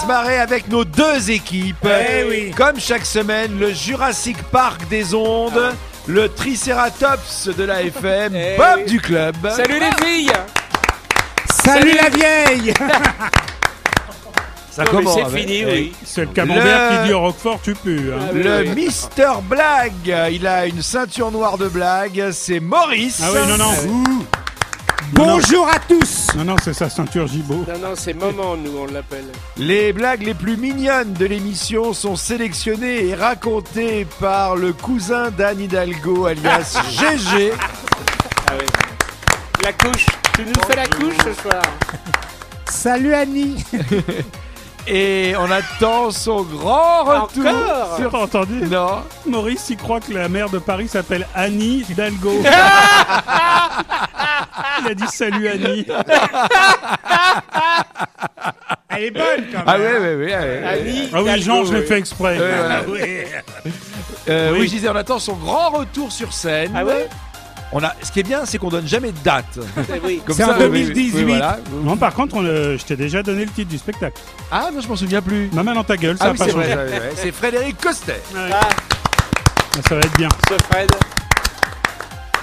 se marrer avec nos deux équipes. Eh oui. Comme chaque semaine, le Jurassic Park des ondes, le Triceratops de la FM, Eh Bob oui. du club. Salut les filles Salut la vieille Ça Non, mais commence c'est avec- fini, eh, oui. C'est le camembert Le- qui dit au Roquefort, tu pues. hein. Ah Le oui. Mister Blague, il a une ceinture noire de blague, c'est Maurice. Ah oui, non, non. Bonjour à tous Non, non, c'est sa ceinture Gibaud. Non, non, c'est Moment, nous, on l'appelle. Les blagues les plus mignonnes de l'émission sont sélectionnées et racontées par le cousin d'Anne Hidalgo, alias GG. Ah oui. La couche. Tu nous fais la couche ce soir Salut Annie Et on attend son grand retour. Encore T'as entendu Non. Maurice, il croit que la maire de Paris s'appelle Annie Hidalgo. il a dit salut Annie. Elle est bonne quand même Ah ouais, ouais, ouais. ouais. Annie Ah oui, Jean, je l'ai oui. fait exprès. Ouais, voilà. Oui. Euh, oui. Oui. je disais, on attend son grand retour sur scène. Ah ouais On a, ce qui est bien, c'est qu'on donne jamais de date. Oui. C'est en oui, oui, 2018. oui, voilà. Non, par contre, on, euh, je t'ai déjà donné le titre du spectacle. Ah non, je m'en souviens plus. Ma main dans ta gueule, ça Ah a oui, pas c'est changé. Frédéric Costet. Ouais. Ah, Ça va être bien. ce Fred.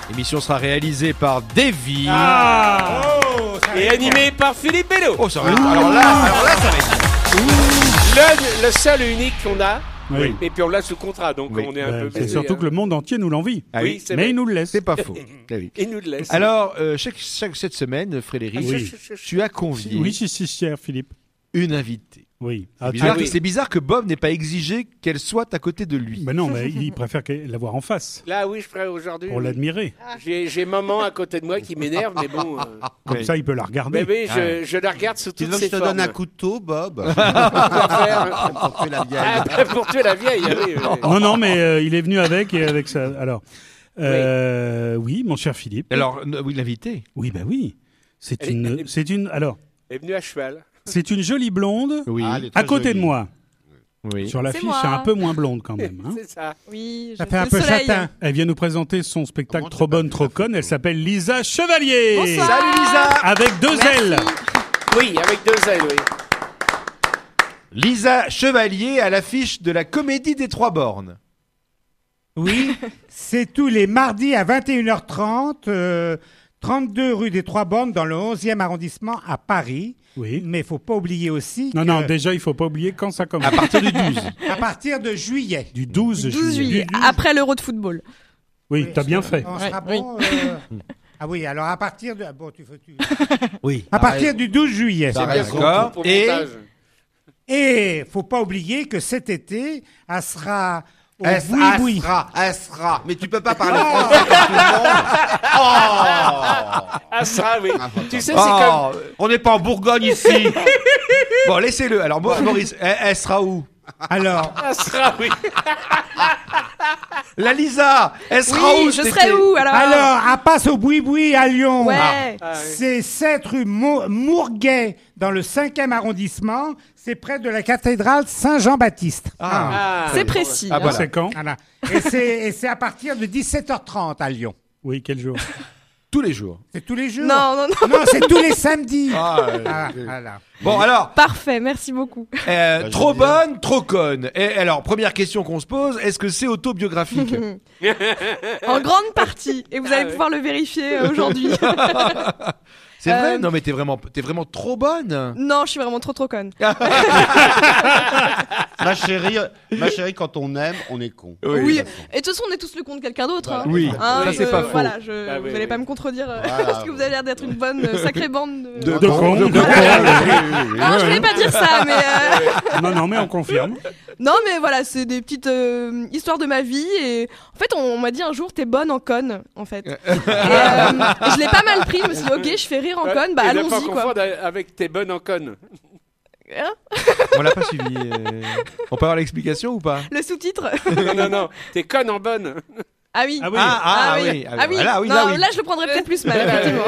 L'émission sera réalisée par Davy. Ah Oh, Et va être animé par Philippe Bello. Oh, ça va être... Alors là, alors là, ça va être... Le, le seul et unique qu'on a. Oui. Et puis on l'a sous contrat, donc Oui. on est un Ben, peu c'est surtout hein. que le monde entier nous l'envie. Ah Oui, c'est Mais vrai. il nous le laisse. C'est pas faux. Ah oui. Il nous le laisse. Alors, euh, chaque, chaque- cette semaine, Frédéric, Ah, tu as convié Oui, si, si, cher Philippe. une invitée. Oui. C'est Ah, bizarre, oui. c'est bizarre que Bob n'ait pas exigé qu'elle soit à côté de lui. Ben non, mais il préfère que- l'avoir en face Là, oui, je ferai aujourd'hui. pour oui. l'admirer. J'ai maman à côté de moi qui m'énerve, mais bon. euh, Comme ça, il peut la Mais regarder. oui, je, je la regarde sous Tu toutes veux que ses je te formes. donne un couteau, Bob Pour tuer la vieille. Ah, bah, pour tuer la vieille, ah oui, oui. Non, non, mais euh, il est venu avec et avec ça. Alors, euh, oui. mon cher Philippe. Alors, oui, l'invité. Oui, ben oui. C'est une, est- c'est une. Alors, Elle est venue à cheval. C'est une jolie blonde Oui. Ah, à côté jolie. de moi. oui. Sur l'affiche, c'est un peu moins blonde quand même. hein. C'est ça. Oui, je- fait un le peu soleil. châtain. Elle vient nous présenter son spectacle Comment Trop bonne, trop conne. Elle s'appelle Lisa Chevalier. Bonsoir. Salut Lisa Avec deux Merci. ailes. Oui, avec deux ailes, oui. Lisa Chevalier à l'affiche de la comédie des Trois Bornes. Oui, c'est tous les mardis à 21h30, euh, 32 rue des Trois Bornes dans le 11e arrondissement à Paris. Oui. Mais il faut pas oublier aussi Non, que non, déjà, il faut pas oublier quand ça commence. À partir du 12. à partir de juillet. Du 12, 12 juillet, Du- après l'Euro de football. Oui, t'as bien fait. On Ouais, sera oui. bon. euh, Ah oui, alors à partir de ah bon, tu, tu- Oui. à partir du 12 juillet. T'as Bien. D'accord. Et- montage. Et faut pas oublier que cet été, elle sera elle sera. Mais tu peux pas parler français comme tout le monde. Oh Ah, ça, oui. tu sais, c'est comme. Oh, on n'est pas en Bourgogne ici. bon, laissez-le. Alors, Mo- Maurice, elle, elle sera où Alors, Ah, ça, oui. La Lisa, elle sera où Oui, je cet serai où alors alors, elle passe au boui-boui à Lyon. Ouais. Ah, oui. C'est 7 rue Mo- Mourguet, dans le 5e arrondissement. C'est près de la cathédrale Saint-Jean-Baptiste. Ah. Ah, C'est précis. Ah, hein. voilà. C'est quand? Voilà. Et c'est et c'est à partir de 17h30 à Lyon. Oui, quel jour? Tous les jours. C'est tous les jours Non, non, non. Non, c'est tous les samedis. Ah, euh, Ah, voilà. Bon, alors, Parfait, merci beaucoup. euh, Bah, trop bonne, trop conne. Et alors, première question qu'on se pose, est-ce que c'est autobiographique En grande partie. Et vous Ah allez ouais. pouvoir le vérifier euh, aujourd'hui. C'est vrai? Euh, Non, mais t'es vraiment, t'es vraiment trop bonne. non, je suis vraiment trop trop conne. Ma chérie, ma chérie, quand on aime, on est con. Oui. Et de toute façon, on est tous le compte de quelqu'un d'autre. hein. Oui, Hein, ça c'est pas faux. Voilà, je, Ah vous oui, allez oui. pas me contredire euh, Voilà. parce que vous avez l'air d'être une bonne euh, sacrée bande de. De De con, con, de con. con. Non, je voulais pas dire ça, mais euh, Non, non, mais on confirme. non, mais voilà, c'est des petites euh, histoires de ma vie et en fait, on, m'a dit un jour t'es bonne en conne, en fait. et, euh, et je l'ai pas mal pris. Je me suis dit ok, je fais rire en conne, bah pas allons-y quoi. confondre avec tes bonnes en conne. Hein On l'a pas suivi. euh. On peut avoir l'explication ou pas? Le sous-titre. Non, non, non. T'es conne en bonne. Ah oui. Ah oui. Ah, ah, oui. Ah oui. Voilà, oui, non, là, oui. je le prendrais peut-être plus mal, effectivement.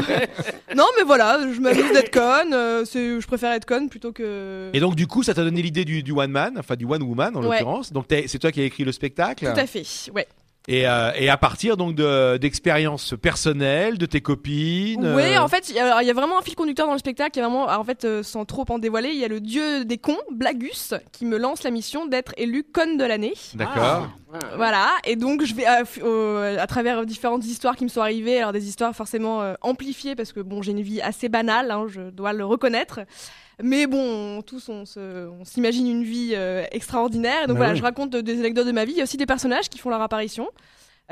non, mais voilà, je m'amuse d'être conne. euh, c'est- je préfère être conne plutôt que. Et donc, du coup, ça t'a donné l'idée du, du one man, enfin du one woman en Ouais. l'occurrence. Donc, c'est toi qui as écrit le spectacle? Tout à fait, ouais. Et, euh, et à partir donc de- d'expériences personnelles, de tes copines. Oui, euh, en fait, il y, a- alors, il y a vraiment un fil conducteur dans le spectacle. Il y a vraiment, en fait, euh, sans trop en dévoiler, il y a le dieu des cons, Blagus, qui me lance la mission d'être élu conne de l'année. D'accord. Ah. Voilà, et donc je vais à, travers différentes histoires qui me sont arrivées, alors des histoires forcément euh, amplifiées parce que bon, j'ai une vie assez banale, hein, je dois le reconnaître. Mais bon, tous on se- on s'imagine une vie euh, extraordinaire. Et donc Bah voilà, oui. je raconte de- des anecdotes de ma vie. Il y a aussi des personnages qui font leur apparition.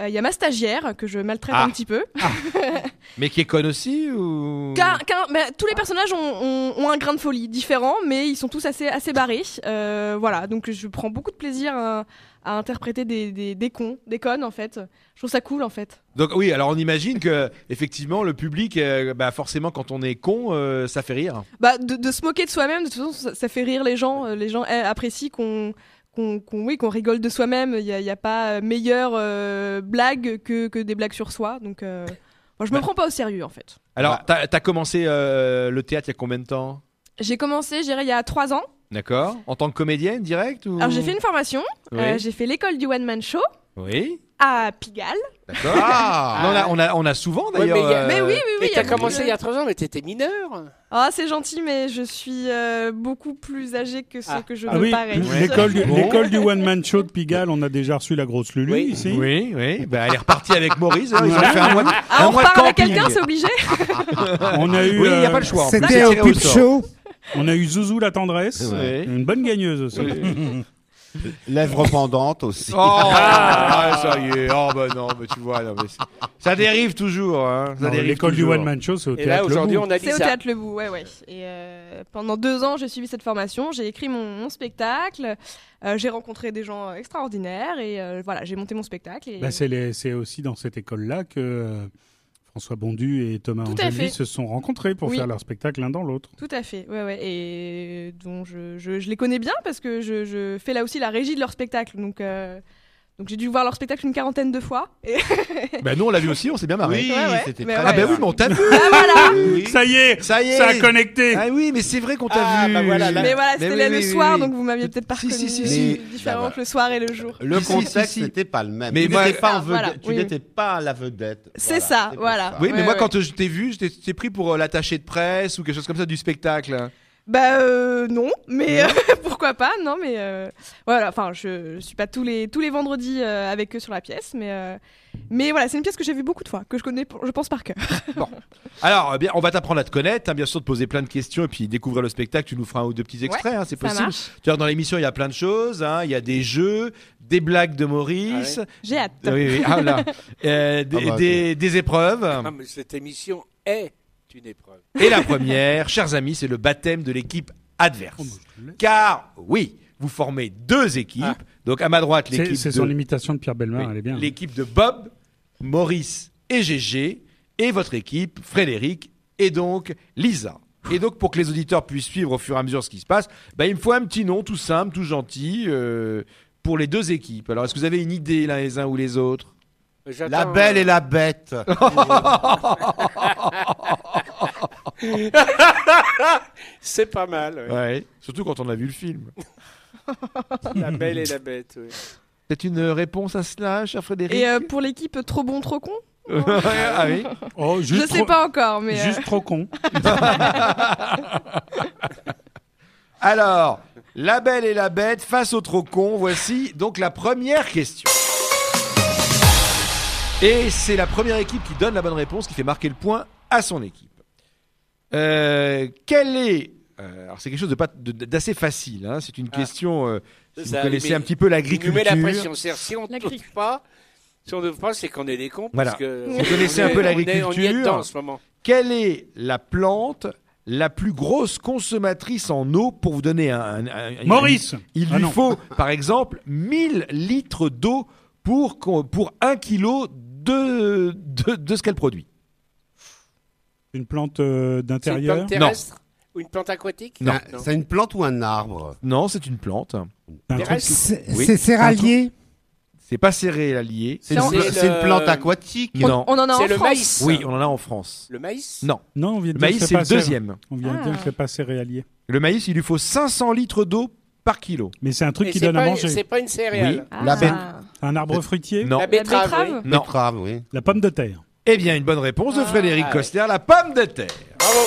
Euh, Il y a ma stagiaire que je maltraite Ah. un petit peu. Mais qui est conne aussi ou? Car- car- mais tous les personnages ont, ont- ont un grain de folie différent, mais ils sont tous assez, assez barrés. Euh, voilà, donc je prends beaucoup de plaisir à, à interpréter des, des, des cons, des connes en fait. Je trouve ça cool en fait. Donc oui, alors on imagine que effectivement le public, euh, bah forcément quand on est con, euh, ça fait rire. Bah, de, de se moquer de soi-même, de toute façon, ça, ça fait rire les gens. Euh, Les gens eh, apprécient qu'on qu'on qu'on- oui, qu'on rigole de soi-même. Il n'y a, a pas meilleure euh, blague que, que des blagues sur soi. Donc, euh, moi, je me Bah. prends pas au sérieux en fait. Alors Bah. t'as as commencé euh, le théâtre il y a combien de temps? J'ai commencé, je dirais, il y a trois ans. D'accord. En tant que comédienne direct ou? Alors, j'ai fait une formation. Oui. Euh, j'ai fait l'école du One Man Show Oui. À Pigalle. D'accord. Ah. Non, on, a, on, a, on a souvent Ouais, d'ailleurs. mais il y a- euh, Mais oui, oui, oui. Mais il y a t'as beaucoup commencé de- il y a trois ans, mais t'étais mineur. Ah, c'est gentil, mais je suis euh, beaucoup plus âgée que ce Ah. que je Ah me oui, parais. l'école du, Bon. l'école du One Man Show de Pigalle, on a déjà reçu la grosse Lulu Oui. ici. Oui, oui. Bah, elle est repartie avec Maurice. hein, Ils ont Ouais. fait un mois de, Ah, un on mois de repart avec camping. quelqu'un, c'est obligé On a eu, Oui, il n'y a euh, pas le choix. en plus, C'était c'est au tiré Pip sort. Show. on a eu Zouzou la tendresse, Ouais. une bonne gagneuse aussi. Lèvres pendantes aussi. Oh, ah, ça y est. Oh, bah non, bah, tu vois. non, mais ça dérive toujours. Hein. Ça Non, dérive L'école du. One Man Show, c'est au Et là, aujourd'hui, on a C'est au théâtre Le Bout, ouais, ouais. Et euh, pendant deux ans, j'ai suivi cette formation, j'ai écrit mon, mon spectacle, euh, j'ai rencontré des gens extraordinaires et euh, voilà, j'ai monté mon spectacle. Et... Bah, c'est, les- c'est aussi dans cette école-là que euh, François Bondu et Thomas Tout Angeli se sont rencontrés pour Oui. faire leur spectacle l'un dans l'autre. Tout à fait, ouais, ouais. Et dont je, je, je les connais bien parce que je, je fais là aussi la régie de leur spectacle. Donc, euh, donc j'ai dû voir leur spectacle une quarantaine de fois. Et... Bah, nous, on l'a vu aussi, on s'est bien marré. Oui, Ouais, ouais. c'était très Ah, bah bien. oui, mais on t'a vu. ah voilà Oui. Ça y est, Ça y est. ça a connecté. Ah oui, mais c'est vrai qu'on t'a Ah, vu. bah voilà, là. Mais voilà, c'était oui, le oui, soir, oui. donc vous m'aviez peut-être pas Si, si, reconnu. si, si. Différent Bah, que le soir et le jour. Le contexte n'était pas le même. Mais tu n'étais pas, Ah, voilà, vedette- tu n'étais pas la vedette. C'est Voilà, ça, voilà. Oui, mais moi, quand je t'ai vu, je t'ai- je t'ai pris pour euh, l'attaché de presse ou quelque chose comme ça du spectacle. Bah euh, non, mais euh, pourquoi pas Non, mais euh, voilà. Enfin, je, je suis pas tous les tous les vendredis euh, avec eux sur la pièce, mais euh, mais voilà, c'est une pièce que j'ai vue beaucoup de fois, que je connais, je pense par cœur. Alors, euh, bien, on va t'apprendre à te connaître, hein, bien sûr, de poser plein de questions et puis découvrir le spectacle. Tu nous feras un ou deux petits extraits, hein, c'est possible. Tu vois, dans l'émission, il y a plein de choses. hein, Il y a des jeux, des blagues de Maurice. J'ai hâte. Ah oui, oui, ah, là. Euh, des, Ah bah, des- des épreuves. Ah, mais cette émission est une épreuve. Et la première, chers amis, c'est le baptême de l'équipe adverse. Oh. Car, oui, vous formez deux équipes. Ah. Donc, à ma droite, l'équipe c'est de... son imitation de Pierre Bellemare, Oui, elle est bien. L'équipe de Bob, Maurice et GG, et votre équipe, Frédéric, et donc Lisa. Et donc, pour que les auditeurs puissent suivre au fur et à mesure ce qui se passe, bah, il me faut un petit nom tout simple, tout gentil, euh, pour les deux équipes. Alors, est-ce que vous avez une idée, l'un les uns ou les autres? La belle euh, et la bête. C'est pas mal. ouais. Ouais. Surtout quand on a vu le film. La belle et la bête. oui. C'est une réponse à cela, cher Frédéric Et euh, pour l'équipe trop bon trop con, Ah oui Oh, je sais trop- pas encore, mais euh, Juste trop con. Alors, la belle et la bête face au trop con, voici donc la première question. Et c'est la première équipe qui donne la bonne réponse, qui fait marquer le point à son équipe. Euh, quel est... euh, alors c'est quelque chose de pas- de- d'assez facile, hein, c'est une Ah. question... euh, si Ça, vous connaissez mais un petit peu nous l'agriculture. la pression. C'est-à-dire, si on ne trouve pas, si on ne trouve pas, c'est qu'on est des cons. Voilà. Parce que Vous connaissez on un peu est- on est- On y est l'agriculture. dedans en ce moment. Quelle est la plante la plus grosse consommatrice en eau pour vous donner un... un- un- Maurice Il Ah lui non. faut, par exemple, 1000 litres d'eau pour, qu'on- pour 1 kilo de, de, de ce qu'elle produit. Une plante euh, C'est une d'intérieur plante terrestre ou une plante aquatique Non. Ah, C'est une plante ou un arbre Non, c'est une plante. Un truc- terrestre. C'est Oui. c'est céréalier. C'est pas céréalier. C'est une, C'est pla- le- c'est une plante aquatique. on, Non. on en a en C'est le France. maïs. Oui, on en a en France. Le maïs Non, Non, on vient de le dire maïs, c'est le deuxième. On vient de Ah. dire que c'est pas céréalier. Le maïs, il lui faut 500 litres d'eau par kilo. Mais c'est un truc Mais qui c'est donne à pas- manger. C'est pas une céréale. Ah. La bête. Un arbre fruitier Non. La betterave. betterave. oui. Non. Betterave, oui. La pomme de terre. Eh bien, une bonne réponse de Frédéric Ah, ouais. Coster, la pomme de terre. Bravo.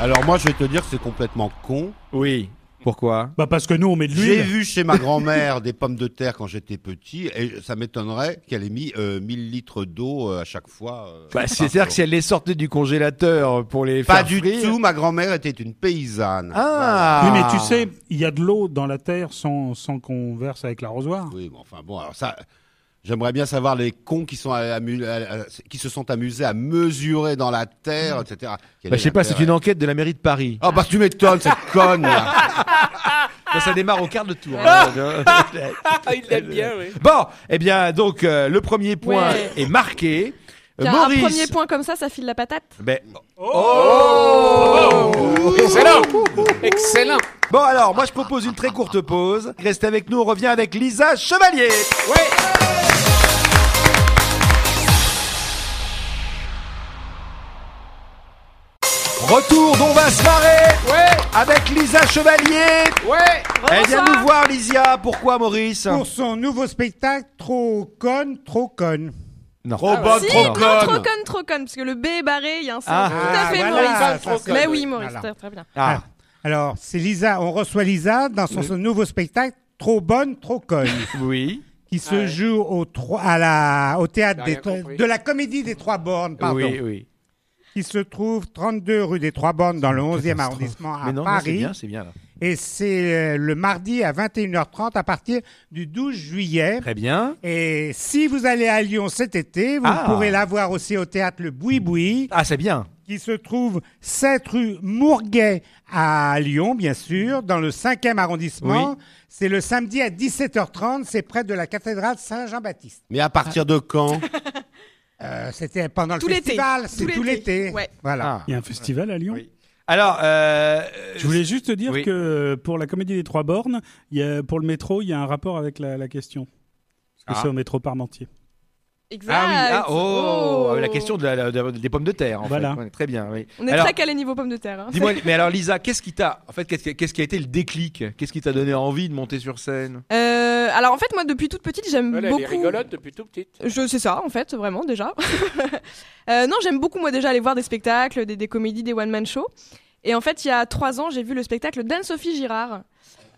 Alors moi, je vais te dire que c'est complètement con. Oui. Pourquoi? Bah parce que nous on met de J'ai l'huile. vu chez ma grand-mère des pommes de terre quand j'étais petit et ça m'étonnerait qu'elle ait mis euh, 1000 litres d'eau euh, à chaque fois. euh, bah, par C'est-à-dire que si elle les sortait du congélateur pour les Pas faire du frire- tout, ma grand-mère était une paysanne. Ah Oui, mais tu sais, il y a de l'eau dans la terre sans, sans qu'on verse avec l'arrosoir. Voilà. Oui, bon, enfin bon, alors ça, j'aimerais bien savoir les cons qui, sont amu- à- à- qui se sont amusés à mesurer dans la terre, etc. Quel Bah, je sais pas, c'est une enquête de la mairie de Paris. Ah bah tu m'étonnes, cette conne là. Ça démarre au quart de tour. Ah. hein. Ah, il l'aime bien, oui. bon, eh bien, donc, euh, le premier point Ouais. est marqué. Euh, Tiens, Maurice. Un premier point comme ça, ça file la patate? Ben, Oh Excellent Excellent Bon alors, moi je propose une très courte pause. Restez avec nous, on revient avec Lisa Chevalier. Ouais Retour d'On va se marrer Ouais avec Lisa Chevalier. Ouais Elle vient nous voir, Lisia. Pourquoi, Maurice Pour son nouveau spectacle, trop conne, trop conne. Non. Trop Ah, bonne, Si, trop non, trop conne. trop conne, parce que le B est barré, il y a un C. Ah. Tout à fait, voilà, Maurice. ça, trop ça, Mais oui, Maurice, Voilà. très, très bien. Ah. Alors, c'est Lisa, on reçoit Lisa dans son, son nouveau spectacle, Trop bonne, trop conne, Oui. qui se Ouais. joue au, trois- à la, au théâtre des, de la Comédie des Trois Bornes, pardon, Oui, oui. Qui se trouve 32 rue des Trois Bornes dans le 11e arrondissement à Mais non, non, c'est Paris. bien, c'est bien là. Et c'est euh, le mardi à 21h30 à partir du 12 juillet. Très bien. Et si vous allez à Lyon cet été, vous Ah. pourrez la voir aussi au théâtre Le Boui-Boui, Ah, c'est bien. qui se trouve 7 rue Mourguet à Lyon, bien sûr, dans le 5e arrondissement. Oui. C'est le samedi à 17h30, c'est près de la cathédrale Saint-Jean-Baptiste. Mais à partir de quand? Euh, C'était pendant le Tout l'été. festival, c'est Tout tout l'été. Ouais. Voilà. Ah. Il y a un festival à Lyon. Oui. Alors, euh, Je voulais juste te dire Oui. que pour la comédie des trois bornes, il y a, pour le métro, il y a un rapport avec la, la question. Parce que Ah. c'est au métro Parmentier. Exact. Ah oui, ah, oh, Oh. la question de la- de- des pommes de terre. En Voilà. fait. Ouais, très bien. Oui. On est Alors, très calé niveau pommes de terre. hein. Dis-moi, mais alors Lisa, qu'est-ce qui t'a, en fait, qu'est-ce qui, qu'est-ce qui a été le déclic? Qu'est-ce qui t'a donné envie de monter sur scène? Euh, alors en fait, moi depuis toute petite, j'aime Voilà, beaucoup. Elle est rigolote depuis tout petite. Je sais ça en fait, vraiment déjà. Euh, non, j'aime beaucoup moi déjà aller voir des spectacles, des, des comédies, des one man shows. Et en fait, il y a trois ans, j'ai vu le spectacle d'Anne-Sophie Girard.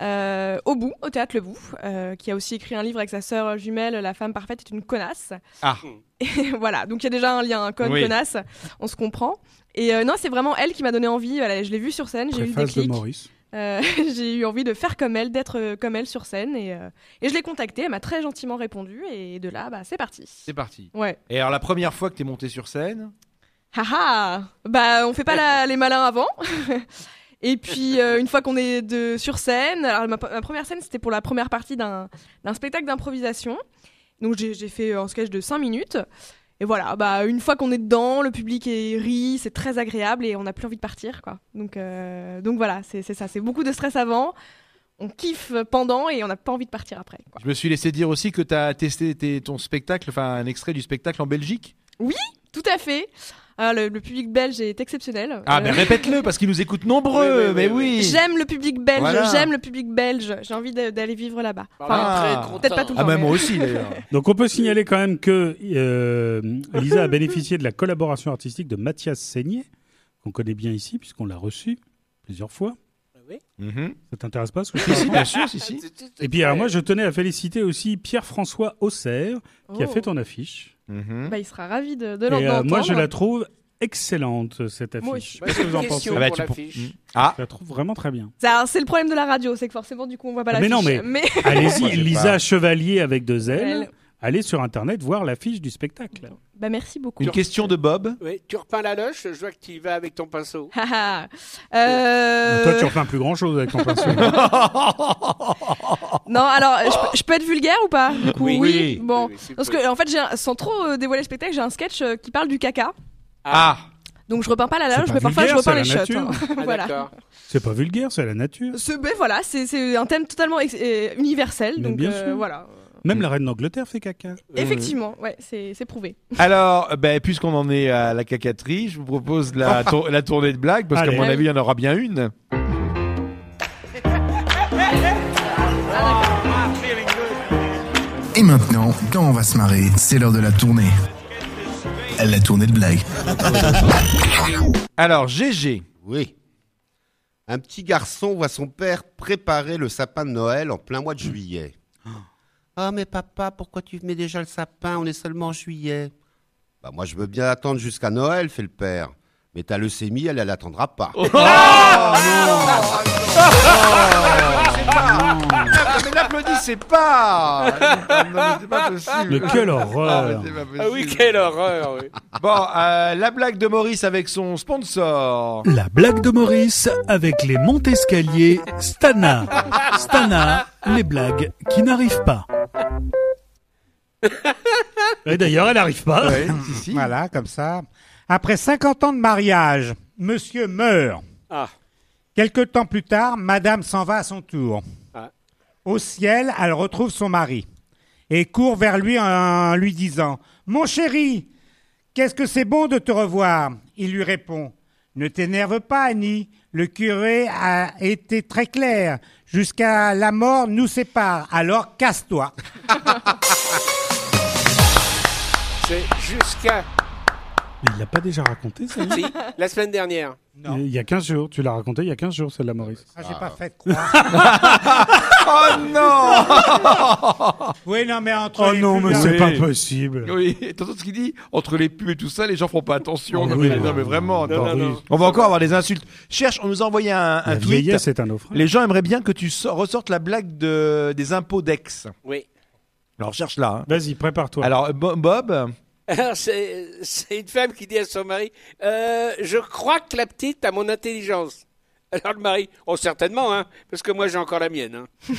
euh, au bout, au théâtre Le Bout, euh, qui a aussi écrit un livre avec sa sœur jumelle, La femme parfaite est une connasse. Ah. Et voilà, donc il y a déjà un lien, un conne, Oui. connasse, on se comprend. Et euh, non, c'est vraiment elle qui m'a donné envie. Voilà, je l'ai vue sur scène, j'ai eu le Préface de. Maurice. Euh, j'ai eu envie de faire comme elle, d'être euh, comme elle sur scène. Et, euh, et je l'ai contactée, elle m'a très gentiment répondu. Et de là, bah, c'est parti. C'est parti. Ouais. Et alors la première fois que t'es monté sur scène? Haha Bah, on fait pas la- les malins avant. Et puis, euh, une fois qu'on est de, sur scène, alors ma, ma première scène, c'était pour la première partie d'un spectacle d'improvisation. Donc, j'ai fait un sketch de 5 minutes. Et voilà, bah, une fois qu'on est dedans, le public est rit, c'est très agréable et on n'a plus envie de partir, quoi. Donc, euh, donc voilà, c'est ça. C'est beaucoup de stress avant, on kiffe pendant et on n'a pas envie de partir après, quoi. Je me suis laissé dire aussi que t'as testé tes- ton spectacle, enfin un extrait du spectacle en Belgique. Tout à fait. Ah, le, le public belge est exceptionnel. Ah, Euh, mais répète-le parce qu'ils nous écoutent nombreux. Mais oui, oui. J'aime le public belge, Voilà. j'aime le public belge. J'ai envie d'aller vivre là-bas. Enfin, Ah. peut-être pas tout le Ah, temps. bah mais- moi aussi d'ailleurs. Donc on peut signaler quand même que euh, Lisa a bénéficié de la collaboration artistique de Mathias Seigné, qu'on connaît bien ici puisqu'on l'a reçu plusieurs fois. Oui. Mhm. Ça t'intéresse pas ce que je Si, bien sûr, si, si. Et puis alors moi je tenais à féliciter aussi Pierre-François Auxerre qui a Oh. fait ton affiche. Bah, il sera ravi de, euh, l'entendre. moi je la trouve excellente cette affiche. Qu'est-ce que vous en pensez. Ah bah, pour. Mhm. Ah, Je la trouve vraiment très bien. C'est alors, c'est le problème de la radio, c'est que forcément, du coup, on voit pas la Mais non, mais- Allez-y, Lisa pas. Chevalier avec deux L. Allez sur internet voir l'affiche du spectacle. Bah, merci beaucoup. une question de Bob? Oui, tu repeins la loche, je vois que tu y vas avec ton pinceau. Haha. euh... Toi tu refais plus grand chose avec ton pinceau. Non, alors, je, peux- je peux être vulgaire ou pas Du coup, Oui. Oui. Bon. Oui, oui, s'il Parce que, en fait, j'ai un- sans trop euh, dévoiler le spectacle, j'ai un sketch euh, qui parle du caca. Ah, Donc, je repeins pas la loge, mais parfois, je repeins les shots. hein. Ah, voilà. C'est pas vulgaire, c'est la nature. Ce, ben voilà, c'est c'est un thème totalement universel. Mais donc, bien euh, sûr. voilà. Même la reine d'Angleterre fait caca. Euh, Effectivement, ouais, c'est prouvé. Alors, euh, ben, puisqu'on en est à la cacaterie, je vous propose la, ah. la tournée de blagues, parce qu'à mon ah avis, il y en aura bien une. Et maintenant, quand on va se marrer, c'est l'heure de la tournée. La tournée de blagues. Alors, GG. Oui. Un petit garçon voit son père préparer le sapin de Noël en plein mois de juillet. Ah. Ah mais papa, pourquoi tu mets déjà le sapin? On est seulement en juillet. Bah moi je veux bien attendre jusqu'à Noël, fait le père. Mais ta leucémie, elle, elle attendra pas. Ah, mais n'applaudissez pas Non, mais c'est pas possible. Mais quelle Ah, horreur mais c'est pas possible. Ah oui, quelle horreur, oui. Bon, euh, la blague de Maurice avec son sponsor. La blague de Maurice avec les Montescaliers Stana. Stana, les blagues qui n'arrivent pas. Et d'ailleurs, elle n'arrive pas. Ouais, si, si. Voilà, comme ça. Après 50 ans de mariage, monsieur meurt. Ah. Quelque temps plus tard, madame s'en va à son tour. Ah. Au ciel, elle retrouve son mari et court vers lui en lui disant Mon chéri, qu'est-ce que c'est bon de te revoir? Il lui répond Ne t'énerve pas, Annie. Le curé a été très clair. Jusqu'à la mort nous sépare. Alors casse-toi. C'est jusqu'à. Mais il l'a pas déjà raconté, ça Si, la semaine dernière. Il y a 15 jours. Tu l'as raconté il y a 15 jours, celle-là, Maurice. Ah, j'ai pas fait croire. Oh non oui, non, mais entre. Oh les non, mais c'est pas possible. Oui, t'entends ce qu'il dit Entre les pubs et tout ça, les gens feront pas attention. Oh non, oui, mais, non, non, mais vraiment, non, attends. non, non. On va encore avoir des insultes. Cherche, on nous a envoyé un, un La tweet. vieillesse est un naufrage. Les gens aimeraient bien que tu so- ressortes la blague de, des impôts d'ex. Oui. Alors cherche là. hein. Vas-y, prépare-toi. Alors Bo- Bob, Alors, c'est une femme qui dit à son mari euh, Je crois que la petite a mon intelligence. Alors le mari Oh, certainement, hein, parce que moi j'ai encore la mienne. Hein.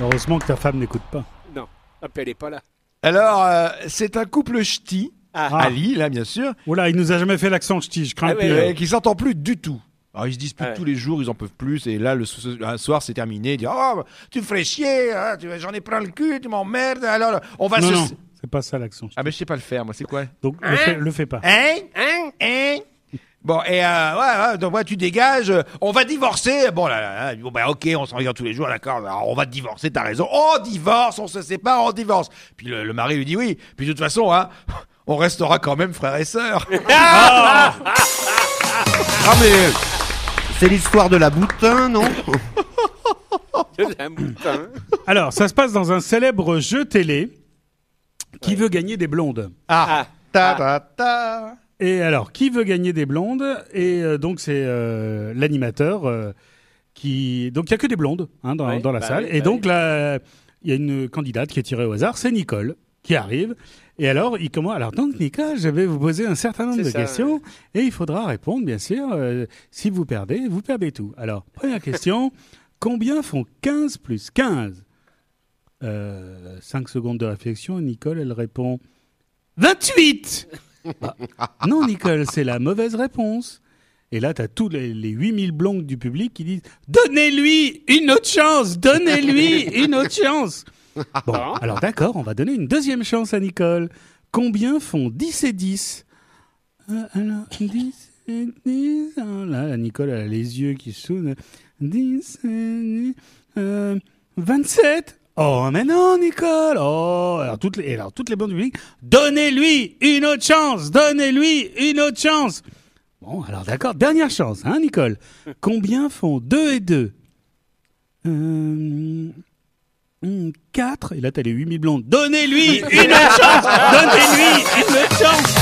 Heureusement que ta femme n'écoute pas. Non, Ah, puis elle est pas là. alors euh, c'est un couple ch'ti Ah. à Lille, hein, bien sûr, Oula, il nous a jamais fait l'accent ch'ti, je crains Ah le ouais, pire. qui s'entend plus du tout. Alors ils se disputent ouais. tous les jours, ils en peuvent plus. Et là, le soir, c'est terminé. Ils disent oh, tu me ferais chier, hein, j'en ai plein le cul, tu m'emmerdes. Alors on va Non, se. non, c'est pas ça l'accent ch'ti. Ah mais je sais pas le faire, moi. C'est quoi? Donc, le fais, le fais pas. Hein? Hein? Hein? Bon, et euh, ouais, ouais, donc ouais, tu dégages, euh, on va divorcer. Bon, là, là, là, bon, bah, ok, on s'en regarde tous les jours, d'accord, alors, on va divorcer, t'as raison. On divorce, on se sépare, on divorce. Puis le, le mari lui dit oui. Puis de toute façon, hein, on restera quand même frères et sœurs. Ah mais c'est l'histoire de la boutin, non De la moutin. Alors, ça se passe dans un célèbre jeu télé qui veut gagner des blondes. Ah. Ta, ta, ta. Et alors, qui veut gagner des blondes Et euh, donc, c'est euh, l'animateur euh, qui. Donc, il y a que des blondes hein, dans, Oui, dans la bah salle. oui, et bah donc, là, il y a une candidate qui est tirée au hasard, c'est Nicole, qui arrive. Et alors, il commence. Alors, donc, Nicole, je vais vous poser un certain nombre de ça, questions. Et il faudra répondre, bien sûr. euh, si vous perdez, vous perdez tout. Alors, première question combien font 15 plus 15 euh, 5 secondes de réflexion. Nicole, elle répond 28 Bah, Non, Nicole, c'est la mauvaise réponse. Et là, tu as tous les, les 8000 blondes du public qui disent Donnez-lui une autre chance Donnez-lui une autre chance Bon, alors d'accord, on va donner une deuxième chance à Nicole. Combien font 10 et 10 Euh, Alors, 10 et 10. Ah, là, la Nicole, elle a les yeux qui saoulent. 10 et 10. Euh, 27 Oh, mais non, Nicole Oh, alors toutes les, alors, toutes les bandes du public, donnez-lui une autre chance Donnez-lui une autre chance Bon, alors d'accord, dernière chance, hein, Nicole Combien font 2 et 2 euh, 4 Et là, t'as les 8000 blondes. Donnez-lui une autre chance Donnez-lui une autre chance.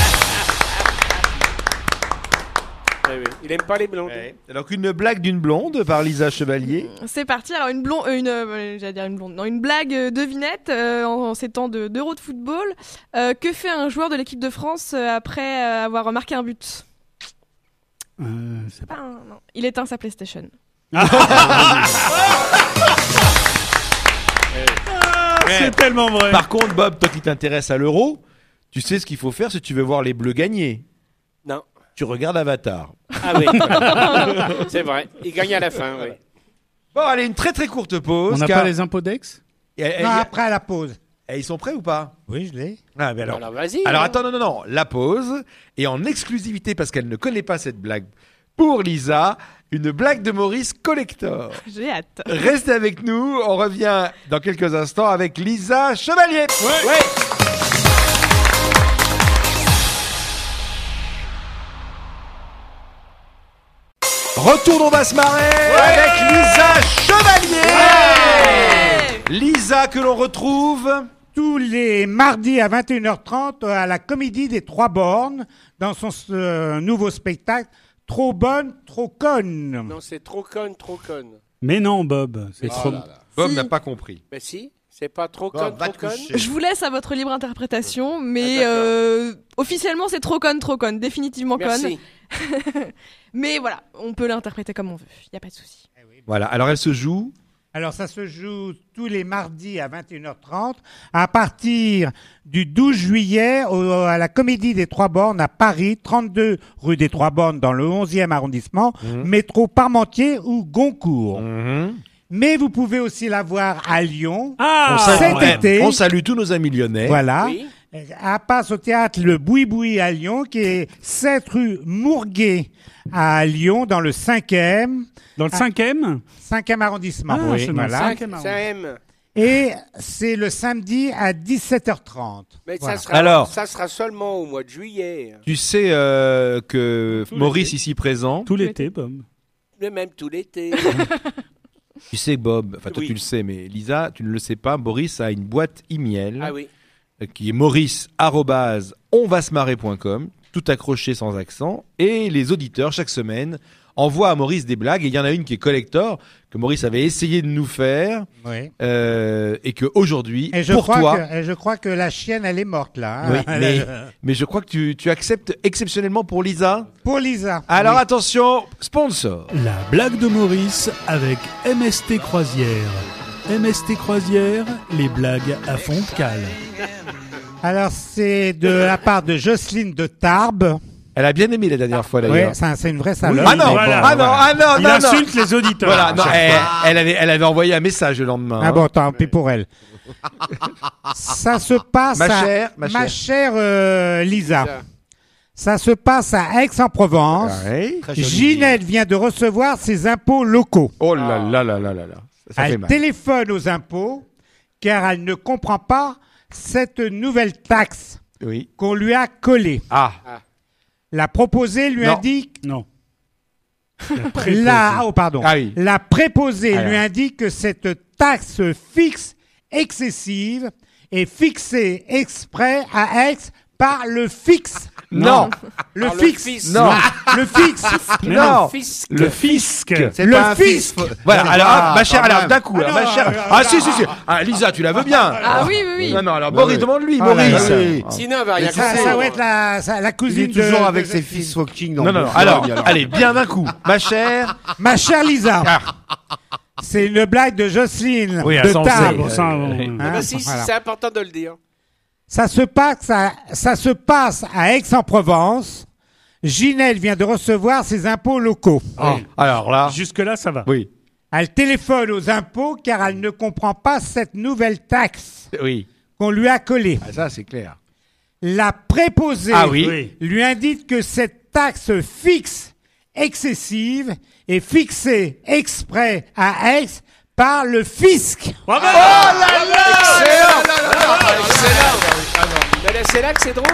Il aime pas les blondes. Donc une blague d'une blonde par Lisa Chevalier. C'est parti. Alors une blonde, euh, une, euh, j'allais dire une blonde, non, une blague euh, devinette euh, en, en ces temps de- d'Euro de, football. Euh, que fait un joueur de l'équipe de France euh, après euh, avoir marqué un but? Euh, pas- non. Il éteint sa PlayStation. C'est tellement vrai Par contre, Bob, toi qui t'intéresses à l'euro, tu sais ce qu'il faut faire si tu veux voir les bleus gagner. Non. Tu regardes Avatar. Ah oui. c'est vrai. Il gagne à la fin, oui. Bon, allez, une très très courte pause. On n'a car- pas les impôts d'ex? Et- et- Non, après la pause. et ils sont prêts ou pas? Oui, je l'ai. Ah, mais alors. Alors vas-y. Alors hein. attends, non, non, non. La pause. Et en exclusivité, parce qu'elle ne connaît pas cette blague, pour Lisa, une blague de Maurice collector. J'ai hâte. Restez avec nous, on revient dans quelques instants avec Lisa Chevalier. Retourne, on va se marrer avec Lisa Chevalier. Lisa que l'on retrouve. Tous les mardis à 21h30 à la Comédie des Trois Bornes dans son euh, nouveau spectacle Trop bonne, trop conne. Non, c'est trop conne, trop conne. Mais non, Bob, c'est Oh trop. là là. Bob Si. n'a pas compris. Mais si, c'est pas trop Bon, conne, va trop te conne. coucher. Je vous laisse à votre libre interprétation, mais Ah, d'accord. euh, officiellement c'est trop conne, trop conne, définitivement conne. Merci. Mais voilà, on peut l'interpréter comme on veut, il y a pas de souci. Voilà, alors elle se joue. Alors ça se joue tous les mardis à 21h30 à partir du 12 juillet au- à la Comédie des Trois Bornes à Paris, 32 rue des Trois Bornes dans le 11e arrondissement, métro Parmentier ou Goncourt. Mais vous pouvez aussi la voir à Lyon. Ah on, salue, cet ouais, été- on salue tous nos amis lyonnais. Voilà. Oui. À passe au théâtre Le Boui-Boui à Lyon, qui est 7 rue Mourguet à Lyon, dans le 5e, Dans le cinquième? 5e arrondissement. Ah, le voilà. cinquième Ça aime. Et c'est le samedi à 17h30. Mais Voilà. ça, sera, Alors. ça sera seulement au mois de juillet. Tu sais euh, que Tout Maurice ici présent, Tout l'été, Bob. Mais même tout l'été. tu sais Bob, enfin toi Oui. tu le sais, mais Lisa, tu ne le sais pas, Maurice a une boîte e-mail ah oui. Qui est maurice@onvasmarrer.com, tout accroché sans accent, et les auditeurs chaque semaine envoient à Maurice des blagues, et il y en a une qui est collector que Maurice avait essayé de nous faire, Oui. euh, et que aujourd'hui, Et je, pour crois toi, que, et je crois que la chienne, elle est morte là. hein. Oui, mais, mais je crois que tu, tu acceptes exceptionnellement pour Lisa. Pour Lisa. Alors Oui. attention, sponsor. La blague de Maurice avec MST Croisière. MST Croisière, les blagues à fond de cale. Alors c'est de la part de Jocelyne de Tarbes. Elle a bien aimé la dernière fois Oui, d'ailleurs. c'est c'est une vraie salope. ah non, voilà, bon, ah non, voilà. ah non, Il non, non. insulte les auditeurs. Voilà, non, à chaque elle, avait, elle avait envoyé un message le lendemain. Ah hein. bon, tant pis pour elle. Ça se passe Ma à chère, ma chère. euh, Lisa. Ça. Ça se passe à Aix-en-Provence. Ouais. Très jolie Ginette vient de recevoir ses impôts locaux. Oh là là là là là là. Ça, Elle téléphone aux impôts car elle ne comprend pas cette nouvelle taxe Oui. qu'on lui a collée. Ah. La proposée lui Non. indique Non. la oh pardon Ah oui. la préposée Alors. lui indique que cette taxe fixe excessive est fixée exprès à Aix par le fixe. Non. Le Par le fixe. fils. Non. Le fixe. Mais Non. Fisc. Le fisc. C'est Le pas un fisc. fisc. Voilà, alors, Ah, ah, ma chère, alors, d'un coup, Ah ma chère. euh, Ah, si, si, si. Ah, Lisa, tu la veux bien. Ah oui, oui, oui. Non, non, alors, Bah Boris, demande-lui, là. Oui. Sinon, elle va rien Ça, ça va être la, ça- la Il cousine est toujours de- avec de ses fils walking dans Non, non, non. Alors, allez, bien d'un coup. Ma chère. Ma chère Lisa. C'est une blague de Jocelyne Oui, de ça, on- Hein, Ah bah si, si, voilà. c'est important de le dire. Ça se passe à, ça se passe à Aix-en-Provence. Ginette vient de recevoir ses impôts locaux. Oh, Alors là. Jusque-là, ça va. Oui. Elle téléphone aux impôts car elle ne comprend pas cette nouvelle taxe Oui. qu'on lui a collée. Ah, ça, c'est clair. La préposée Ah oui. Oui. lui indique que cette taxe fixe excessive est fixée exprès à Aix par le fisc. Bravo Mais là, c'est là que c'est drôle.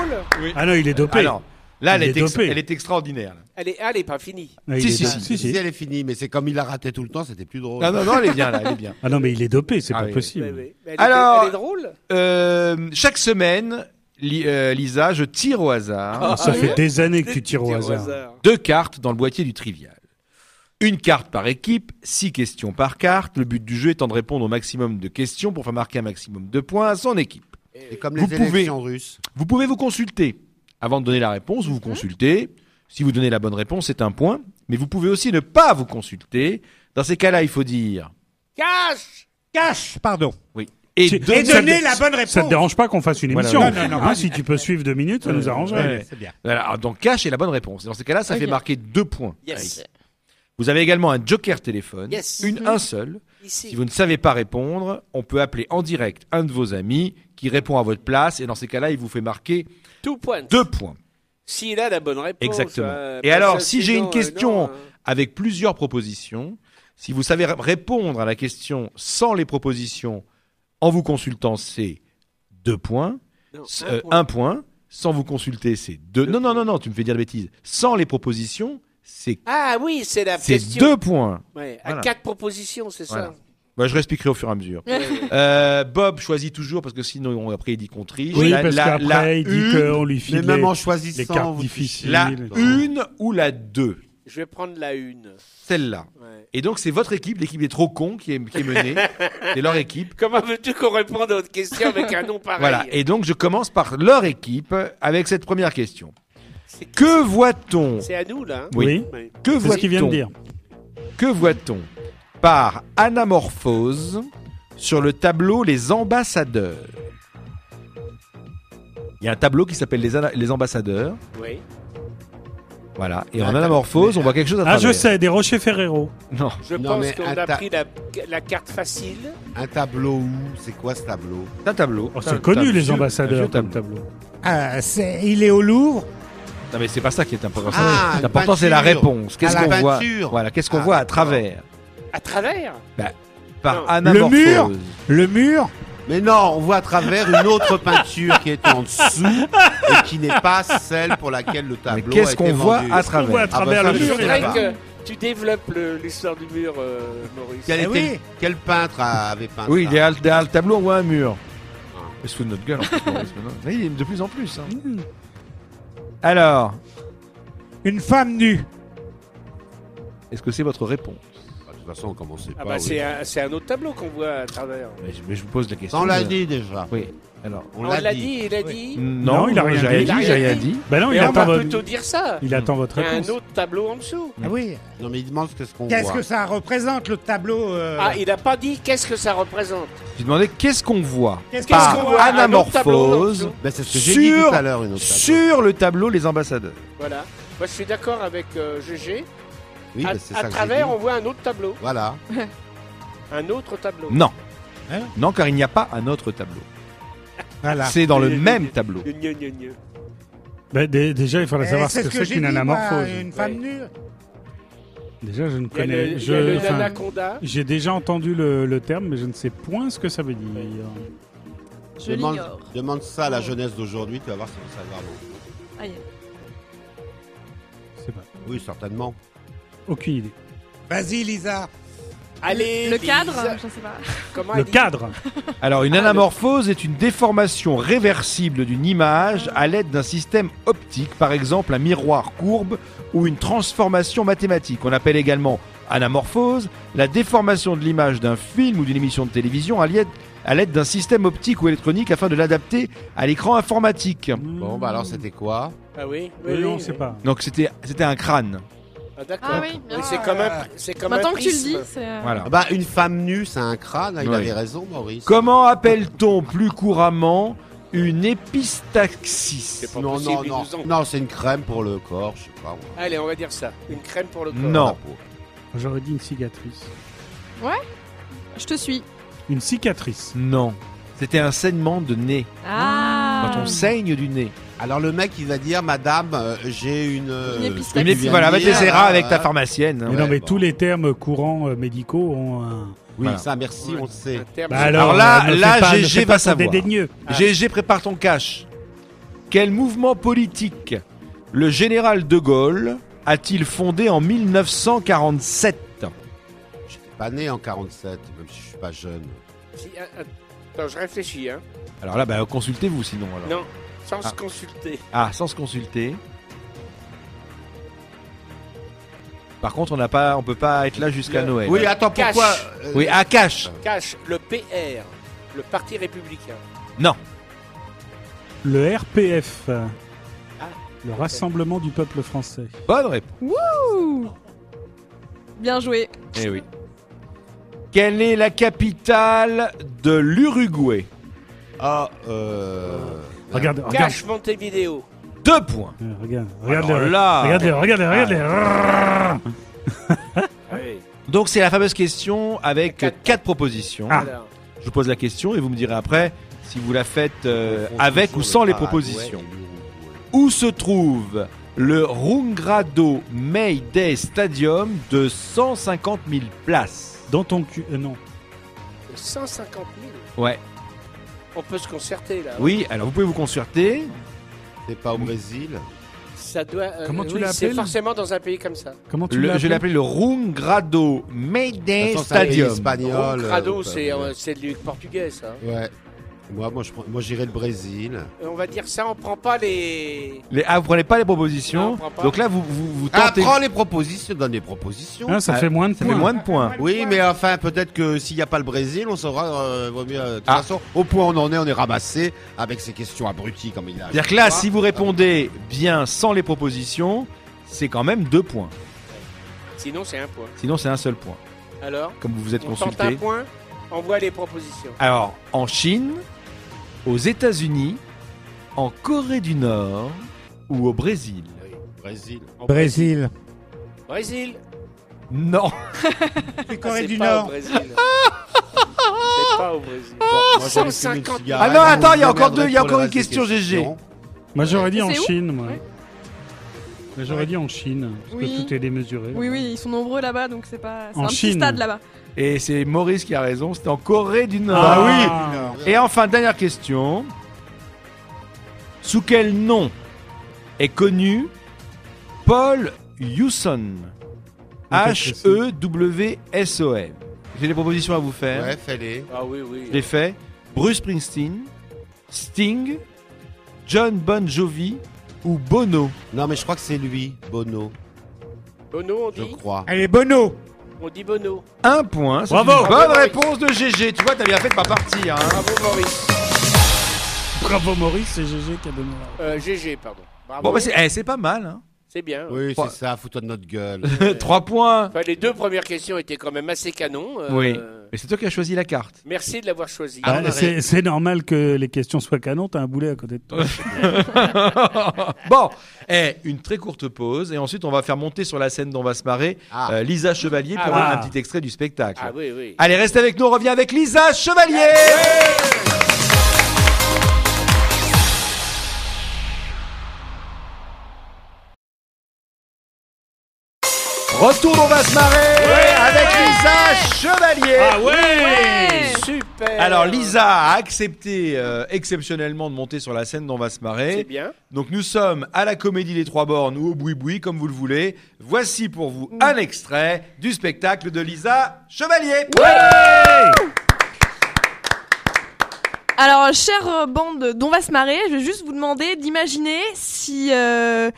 Ah non, il est dopé. Alors, là, elle est, est ex- dopé. elle est extraordinaire. là. Elle est, elle est pas finie. Ah, il Si, est si, si. si, Si si. elle est finie, mais c'est comme il la ratait tout le temps, c'était plus drôle. Non, non, non, elle est bien, là, elle est bien. Ah non, mais il est dopé, c'est Ah pas oui. possible. Ouais, ouais. Mais Elle, Alors- est, elle est drôle. Euh, chaque semaine, Li- euh, Lisa, je tire au hasard Ça fait des années que tu tires au hasard. deux cartes dans le boîtier du trivial. Une carte par équipe, six questions par carte. Le but du jeu étant de répondre au maximum de questions pour faire marquer un maximum de points à son équipe. Comme Vous pouvez- russes. Vous pouvez vous consulter. Avant de donner la réponse, vous vous consultez. Si vous donnez la bonne réponse, c'est un point. Mais vous pouvez aussi ne pas vous consulter. Dans ces cas-là, il faut dire Cache Cash, pardon. oui. Et, donner- Et la bonne réponse. Ça te dérange pas qu'on fasse une Voilà, émission non, non, non, Hein, Si tu peux suivre deux minutes, ça nous arrangerait. Ouais. C'est bien. Voilà, alors, donc cash est la bonne réponse. Dans ces cas-là, ça fait marquer deux points. Yes. Vous avez également un joker téléphone, Yes. une un seul. Ici. Si vous ne savez pas répondre, on peut appeler en direct un de vos amis qui répond à votre place et dans ces cas-là, il vous fait marquer deux points. S'il a la bonne réponse. Exactement. euh, Et alors, si j'ai une question euh, non, avec plusieurs propositions. Si vous savez répondre à la question sans les propositions en vous consultant, c'est deux points. Non, S- un euh, point. un point. Sans vous consulter, c'est deux. Deux Non, non, non, non, tu me fais dire des bêtises. Sans les propositions, c'est Ah oui, c'est la c'est question. deux points. Ouais, à Voilà. quatre propositions, c'est Voilà. ça. Bah, je réexpliquerai au fur et à mesure. Euh, Bob choisit toujours parce que sinon on- après il dit qu'on triche. Oui, La- parce la- qu'après, la il dit une, qu'on lui Mais file même les, en les choisissant, cartes vous difficiles. la une ou la deux. Je vais prendre la une. Celle-là. Ouais. Et donc c'est votre équipe, l'équipe des trop cons qui est, qui est menée. c'est leur équipe. Comment veux-tu qu'on réponde à votre question avec un nom pareil Voilà. Et donc je commence par leur équipe avec cette première question. C'est- Que voit-on? C'est à nous, là. hein Oui. Ouais. Que C'est ce qu'il vient de voit-on? dire. Que voit-on? Par anamorphose sur le tableau Les Ambassadeurs Il y a un tableau qui s'appelle les, Ambassadeurs. Oui. Voilà. Et Un en anamorphose, on voit quelque chose à Ah, je sais, des Rocher Ferrero. Non. Je Non, pense qu'on un a pris la, la carte facile. Un tableau où C'est quoi ce tableau? C'est un tableau. Oh, C'est un- connu, un les un ambassadeurs, comme tableau. tableau. Ah, c'est- il est au Louvre? Non, mais c'est pas ça qui est important. Ah, L'important, c'est la réponse. Qu'est-ce Ah, qu'on voit. Voilà, qu'est-ce qu'on Ah, voit à travers À travers Par Non. anamorphose. Le mur Le mur Mais non, on voit à travers une autre peinture qui est en dessous et qui n'est pas celle pour laquelle le Mais tableau qu'est-ce a été qu'on voit à On voit à travers travers Ah bah, le mur. et voudrais là-bas. que tu développes l'histoire du mur, euh, Maurice. Quel, Eh était- oui. quel peintre a- avait peint Oui, derrière, le- derrière le tableau, on voit un mur. Ah. Il se fout de notre gueule, en fait, Maurice, maintenant. Oui, de plus en plus. hein. Alors, Une femme nue. est-ce que c'est votre réponse? Toute façon, on commençait Ah pas. bah oui. c'est un, c'est un autre tableau qu'on voit à travers. mais je, mais je vous pose la question. On l'a euh, dit déjà. Oui. Alors. On On l'a l'a dit. dit, il a dit. Non, Non, il a rien dit. rien Il a dit. J'ai rien dit. dit. Ben non, il on attend, va votre... plutôt dire ça. il attend votre Il y a réponse. un autre tableau en dessous. Ah oui. Non, mais il demande qu'est-ce qu'on Qu'est-ce voit. que ça représente le tableau euh, Ah, il n'a pas dit qu'est-ce que ça représente. J'ai demandé qu'est-ce qu'on voit Qu'est-ce Qu'est-ce qu'on voit Un autre tableau en anamorphose. Ben, c'est ce que j'ai dit sur, tout à l'heure, une autre sur le tableau Les Ambassadeurs. Voilà. Moi, je suis d'accord avec euh, GG. Oui, à c'est à ça que j'ai travers, dit. on voit un autre tableau. Voilà. Un autre tableau. Non. Hein non, car il n'y a pas un autre tableau. Voilà. C'est dans le même tableau. Gna, gna, gna, gna. Dé- déjà, il faudrait Eh, savoir ce que ce c'est j'ai qu'une dit, moi, anamorphose. Une femme nue. Déjà, je ne Il y a connais. le, il y a je- le enfin, nanaconda. J'ai déjà entendu le, le terme, mais je ne sais point ce que ça veut dire. Je demande, l'ignore. demande ça à la jeunesse d'aujourd'hui, tu vas voir si on savoir. Aïe. C'est pas. Oui, certainement. Aucune idée. Vas-y, Lisa. Allez, Le cadre Je sais pas. Comment Le elle dit cadre. Alors, une Ah, anamorphose est une déformation réversible d'une image à l'aide d'un système optique, par exemple un miroir courbe ou une transformation mathématique. On appelle également anamorphose la déformation de l'image d'un film ou d'une émission de télévision à l'aide à l'aide d'un système optique ou électronique afin de l'adapter à l'écran informatique. Bon, bah alors c'était quoi? Ah oui, oui, Oui, oui, on ne sait pas. Donc c'était c'était un crâne. Ah, d'accord. Ah oui, bien. c'est comme un, c'est comme Maintenant un que tu le prisme. dis, c'est. euh, Voilà. Ah Bah, une femme nue, c'est un crâne. Il Oui. avait raison, Maurice. Comment appelle-t-on plus couramment une épistaxis C'est pas Non, possible, non, ils non. nous ont- Non, c'est une crème pour le corps, je sais pas. moi. Allez, on va dire ça. Une crème pour le corps. Non. J'aurais dit une cicatrice. Je te suis. Une cicatrice. Non. C'était un saignement de nez. Ah. Quand on saigne du nez. Alors le mec, il va dire, Madame, euh, j'ai une. euh, Une épi- viens voilà, va dire, t'essayer avec ta pharmacienne. hein. Mais Ouais, non, mais bon. tous les termes courants euh, médicaux ont un. Oui, Voilà. ça, merci, on le sait. Bah alors là- euh, ne là, fais ne GG fais va ton savoir. dédaigneux. Ah. GG, prépare ton cash. Quel mouvement politique le général de Gaulle a-t-il fondé en 1947 J'étais pas né en 47, même si je suis pas jeune. Ah, ah, Attends, je réfléchis, hein. Alors là, bah, consultez-vous sinon. Alors. Non, sans Ah. se consulter. Ah, sans se consulter. Par contre, on n'a pas, on peut pas être là jusqu'à Le- Noël. Oui, attends, Cash. pourquoi euh, Oui, à cash. Cache le PR, le Parti républicain. Non. Le RPF. Ah. Le Rassemblement du peuple français. Bonne réponse. Bien joué. Eh oui. Quelle est la capitale de l'Uruguay? Ah, euh. Regarde, regarde. Cache Montevideo. Deux points. Euh, Regarde, regarde, Alors là- regarde, regarde, regarde, Oui. Donc c'est la fameuse question avec Quatre. quatre, propositions. Ah. Je vous pose la question et vous me direz après si vous la faites euh, avec ou sans le les propositions. Où se trouve le Rungrado May Day Stadium de 150 000 places? Dans ton cul. euh, non. 150 000. Ouais. On peut se concerter là. Oui, alors vous pouvez vous concerter. C'est pas au Brésil. Ça doit. euh, Comment tu oui, C'est appelé, là forcément dans un pays comme ça. Comment tu Le- je l'ai appelé le Rungrado May De Day toute façon, c'est un pays Stadium. espagnol. Crado, euh, c'est euh, euh, c'est du portugais ça. Ouais. Moi, moi, je moi, j'irais le Brésil. Euh, On va dire ça, on prend pas les. Les- ah, vous prenez pas les Non, propositions. on prend pas. Donc là, vous, vous, vous Ah, tentez. prends les propositions, donne les propositions. Ah, ça Ah, fait moins de ça points. fait moins de points. Oui, mais enfin, peut-être que s'il n'y a pas le Brésil, on saura. euh, vaut mieux, de toute Ah. façon, au point où on en est, on est ramassé avec ces questions abruties comme il a. C'est-à-dire que là, si vous répondez bien sans les propositions, c'est quand même deux points. Sinon, c'est un point. Sinon, c'est un seul point. Alors, Comme vous vous êtes on tente un consulté. point, on voit les propositions. Alors, en Chine, aux États-Unis, en Corée du Nord ou au Brésil Oui, Brésil. En Brésil. Brésil. Non. C'est Corée C'est du pas au Nord. Brésil. c'est pas au Brésil. Bon, moi, j'allais fumer une 150 cigarette. Ah non, attends, il y a encore deux- il y a encore une question, GG. Moi, j'aurais dit en C'est où Chine, moi. Ouais. Mais J'aurais dit en Chine, parce Oui. que tout est démesuré. Oui, oui, ils sont nombreux là-bas, donc c'est pas. C'est En un petit Chine. stade là-bas. Et c'est Maurice qui a raison, c'était en Corée du Nord. Ah Et enfin, dernière question. Sous quel nom est connu Paul Hewson? H-E-W-S-O-N. J'ai des propositions à vous faire. Ouais, fais-les. Ah oui, oui. Je les fais. Bruce Springsteen, Sting, John Bon Jovi ou Bono? Non, mais je crois que c'est lui, Bono, Bono, on je dit? crois. Allez, Bono. On dit Bono. Un point. c'est Bravo. une Bonne Bravo, réponse de GG. Tu vois, t'as bien fait de pas partir. hein. Bravo Maurice. Bravo Maurice, c'est GG qui a donné la Euh, GG, pardon. Bravo. Bon, bah, c'est eh, c'est pas mal. Hein. c'est bien. Oui, c'est ça, fous-toi de notre gueule. Trois points. Enfin, les deux premières questions étaient quand même assez canon. euh, Oui. Mais c'est toi qui as choisi la carte. Merci de l'avoir choisi. Ah, c'est c'est normal que les questions soient canons, t'as un boulet à côté de toi. bon, eh, une très courte pause et ensuite on va faire monter sur la scène dont on va se marrer Ah. euh, Lisa Chevalier pour Ah, un petit extrait du spectacle. Ah oui, oui. Allez, restez avec nous, on revient avec Lisa Chevalier Retour, on va se marrer avec Lisa Chevalier Ah ouais Super. Alors Lisa a accepté euh, exceptionnellement de monter sur la scène dont on va se C'est marrer. bien. Donc nous sommes à la Comédie Les Trois Bornes ou au Boui-Boui, comme vous le voulez. Voici pour vous un extrait du spectacle de Lisa Chevalier. Alors, chère bande dont va se marrer, je vais juste vous demander d'imaginer si euh,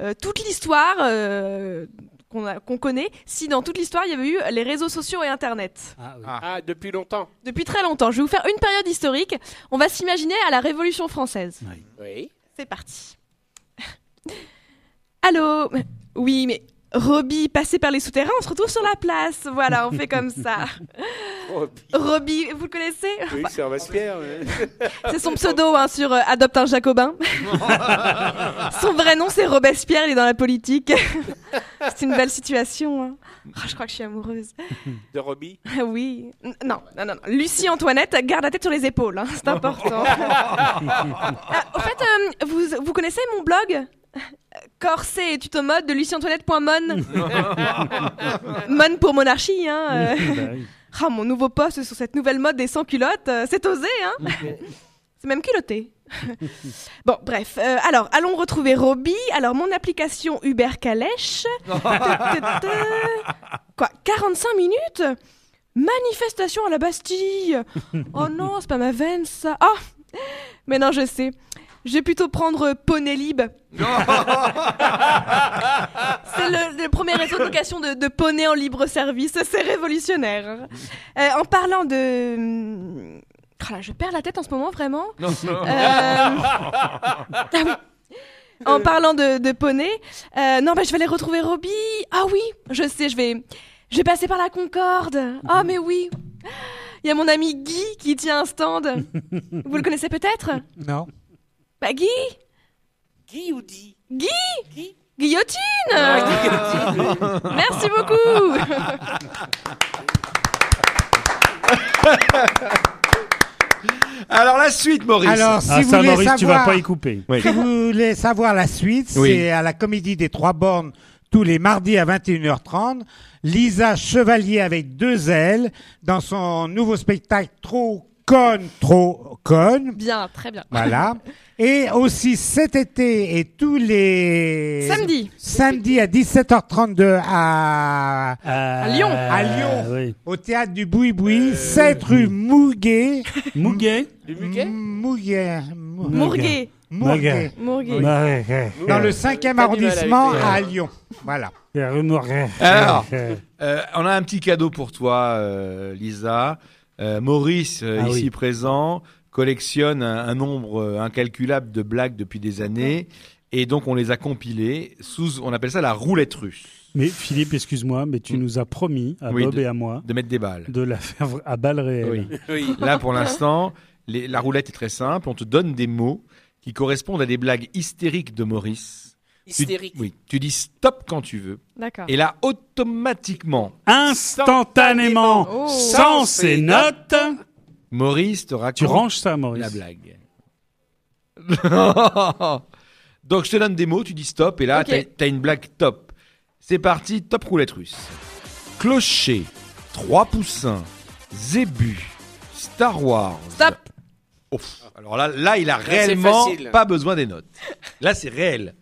euh, toute l'histoire euh, qu'on connaît, si dans toute l'histoire il y avait eu les réseaux sociaux et Internet. Ah, oui. Ah, depuis longtemps. Depuis très longtemps. Je vais vous faire une période historique. On va s'imaginer à la Révolution française. Oui. C'est parti. Allô? Oui, mais Roby, passé par les souterrains, on se retrouve sur la place. Voilà, on fait comme ça. Roby, vous le connaissez? Oui, c'est Robespierre. ouais. C'est son pseudo hein, sur euh, Adopte un Jacobin. son vrai nom, c'est Robespierre, il est dans la politique. c'est une belle situation. hein. Oh, je crois que je suis amoureuse. De Roby? Oui. N- Non, non, non. non. Lucie Antoinette, garde la tête sur les épaules. hein, C'est important. Ah, en fait, euh, vous, vous connaissez mon blog? Corset et tuto mode de lucieantoinette.mon Mon pour monarchie, hein. euh. Bah. Ah, mon nouveau poste sur cette nouvelle mode des sans culottes, euh, c'est osé, hein C'est même culotté. bon, bref. euh, alors, allons retrouver Roby. Alors, mon application Uber Calèche. Quoi 45 minutes? Manifestation à la Bastille Oh non, c'est pas ma veine, ça Ah Mais non, je sais. Je vais plutôt prendre Poney C'est le, le premier réseau de location de, de poney en libre service. C'est révolutionnaire. Euh, en parlant de... hum, oh là, je perds la tête en ce moment, vraiment. Euh, ah. En parlant de, de poney, euh, non, bah, je vais aller retrouver Roby. Ah oui, je sais, je vais, je vais passer par la Concorde. Ah, mais oui. Il y a mon ami Guy qui tient un stand. Vous le connaissez peut-être? Non. Bah, Guy Guy ou dit Guy Guy Guillotine Ah, Guillotine. Merci beaucoup Alors la suite, Maurice. Alors, si Ah, vous ça, voulez Maurice, tu vas savoir, pas y couper. Oui. si vous voulez savoir la suite, Oui. c'est à la Comédie des Trois Bornes tous les mardis à 21h30. Lisa Chevalier avec deux ailes dans son nouveau spectacle Trop conne, trop conne. Bien, très bien. Voilà. Et aussi cet été et tous les Samedi. samedis à 17h32 à À Lyon. À Lyon. Oui. au théâtre du Boui Boui, 7 rue Mouguet. Mouguet. Du Mouguet. Mou- Mourguet. Mourguet. Mourguet. Dans le 5e T'as du mal arrondissement à Lyon. Voilà. Alors, euh, on a un petit cadeau pour toi, euh, Lisa. Euh, Maurice, euh, Ah ici oui. présent, collectionne un, un nombre euh, incalculable de blagues depuis des années. Et donc, on les a compilées sous, on appelle ça la roulette russe, Mais Philippe, excuse-moi, mais tu nous as promis, à Oui, Bob de- et à moi, de mettre des balles. de la faire à balles réelles. Oui. Oui. Là, pour l'instant, la roulette est très simple. On te donne des mots qui correspondent à des blagues hystériques de Maurice. Tu- Hystérique. oui. Tu dis stop quand tu veux. D'accord. Et là, automatiquement, Instantanément, Oh. sans ces notes, Maurice te raconte tu ranges ça, Maurice. la blague. Donc, je te donne des mots, tu dis stop, et là, t'as une blague top. C'est parti, top roulette russe. Clocher, trois poussins, zébu, Star Wars. Stop. Ouf. Alors là, là, il a réellement pas besoin des notes. Là, c'est réel.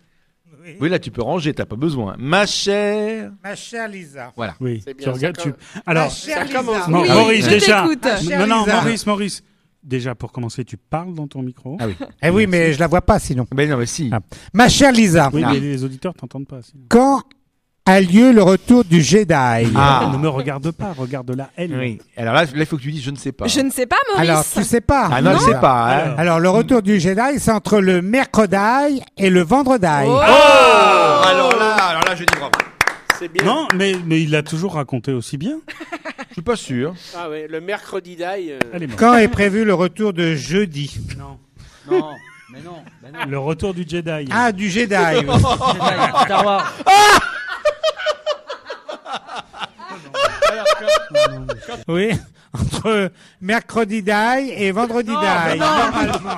Oui, là, tu peux ranger, t'as pas besoin. Ma chère. Ma chère Lisa. Voilà. Oui, C'est bien, tu regardes. Tu... Alors, Ma chère ça Lisa. commence. Mo- Oui, Maurice, je déjà. t'écoute. Ma chère Non, non, Lisa. Maurice, Maurice. Déjà, pour commencer, tu parles dans ton micro. Ah oui. Eh oui, mais je la vois pas sinon. Ben non, mais si. Ah. Ma chère Lisa, Oui, Ah. mais les auditeurs t'entendent pas. sinon. quand a lieu le retour du Jedi Ah. Ne me regarde pas, regarde-la, elle. Oui. Alors là, il faut que tu dises je ne sais pas. Je ne sais pas, Maurice. Alors, tu sais pas. Ah non, je Lisa. sais pas. hein. Alors. Alors, le retour du Jedi, c'est entre le mercredi et le vendredi. Oh. Oh alors là, alors là, je dis bravo. C'est bien. Non, mais, mais il l'a toujours raconté aussi bien. Je suis pas sûr. Ah ouais, le mercredi d'ail. euh, Elle est morte. Quand est prévu le retour de jeudi? Non. Non, mais non. Bah non. Le retour du Jedi. Ah, du Jedi. oui. Star Wars. oui. Entre mercredi d'ail et vendredi d'ail. Normalement.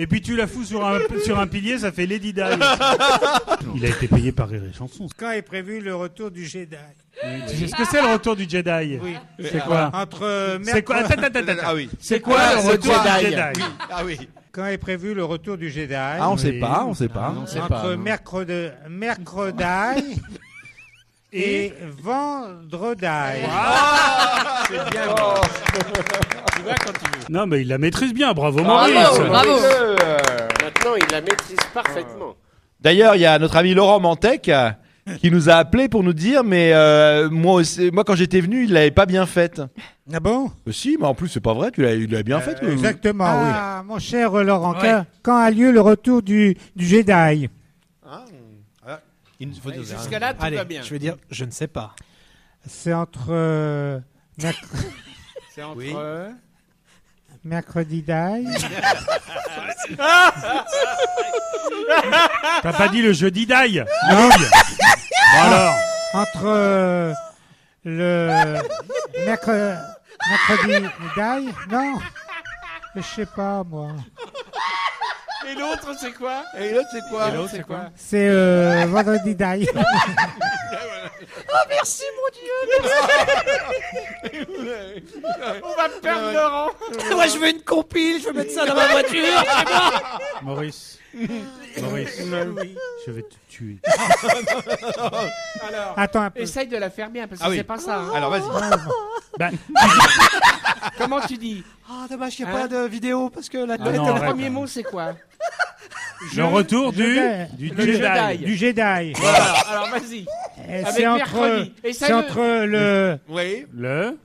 Et puis tu la fous sur un, sur un pilier, ça fait Lady Di. Il a été payé par Rire et Chanson. Quand est prévu le retour du Jedi? Tu sais ce que c'est le retour du Jedi? Oui. C'est quoi? Entre C'est quoi? mercredi... Attends, attends, attends. Ah oui. C'est quoi Ah, le retour du Jedi? Ah oui. Quand est prévu le retour du Jedi? Ah, on sait Oui. pas, on sait pas. On sait Entre mercredi, mercredi et vendredi. C'est bien. Tu vois quand tu veux. Non, mais il la maîtrise bien, bravo Maurice. bravo. Maintenant, il la maîtrise parfaitement. D'ailleurs, il y a notre ami Laurent Mantec euh, qui nous a appelé pour nous dire, mais euh, moi, aussi- moi quand j'étais venu, il l'avait pas bien faite. Ah bon? Euh, si, mais en plus c'est pas vrai, tu l'as, il l'a bien faite. euh. Exactement, ah, mon cher Laurent, Ouais. quand, quand a lieu le retour du, du Jedi? Il faut dire- Jusqu'à là, tout Allez, va bien. je vais dire, je ne sais pas. C'est entre euh, C'est entre. Oui. Mercredi d'ail. T'as pas dit le jeudi d'ail Non, Bon alors entre euh, le mercredi, mercredi d'ail. Non, je sais pas moi. Et l'autre, c'est quoi Et l'autre c'est quoi Et l'autre, c'est quoi C'est euh, vendredi d'ail. On va perdre Laurent. Moi, je veux une compile, je veux mettre ça dans ma voiture. Maurice. Maurice. Je vais te tuer. Alors, Attends un peu. essaye de la faire bien parce que Ah oui. c'est pas ça. hein. Alors vas-y. Bah, Comment tu dis? Ah, dommage qu'il n'y Hein a pas de vidéo parce que la Ah non, Le arrête. premier mot, c'est quoi? Le retour du, Jedi. du Le Jedi. Jedi. Du Jedi. Voilà. Alors, vas-y. Avec C'est entre, mercredi. c'est Essaye-le. entre le Oui. Le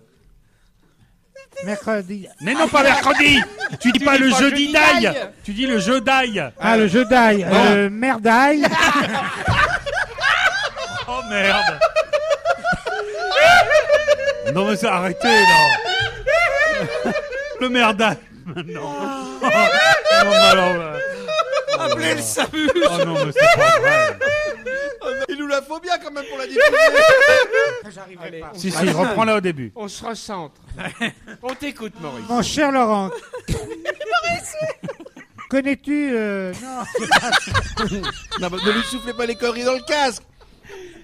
mercredi. Mais non, pas mercredi Tu dis pas dis le pas jeudi d'ail d'ail. Tu dis le jeu d'ail Ah, le Jedi. Le merdaille. Oh merde Non mais c'est arrêtez là Le merdaille Non Non mais alors euh, Appelez le SAMU. Oh non mais c'est pas vrai Il nous la faut bien quand même pour la diffuser. j'arriverai Allez, pas. on Si, se si, recentre. reprends-la au début. On se recentre. on t'écoute, Maurice. Mon cher Laurent. Connais-tu. euh, Non. Non, mais ne lui soufflez pas les conneries dans le casque.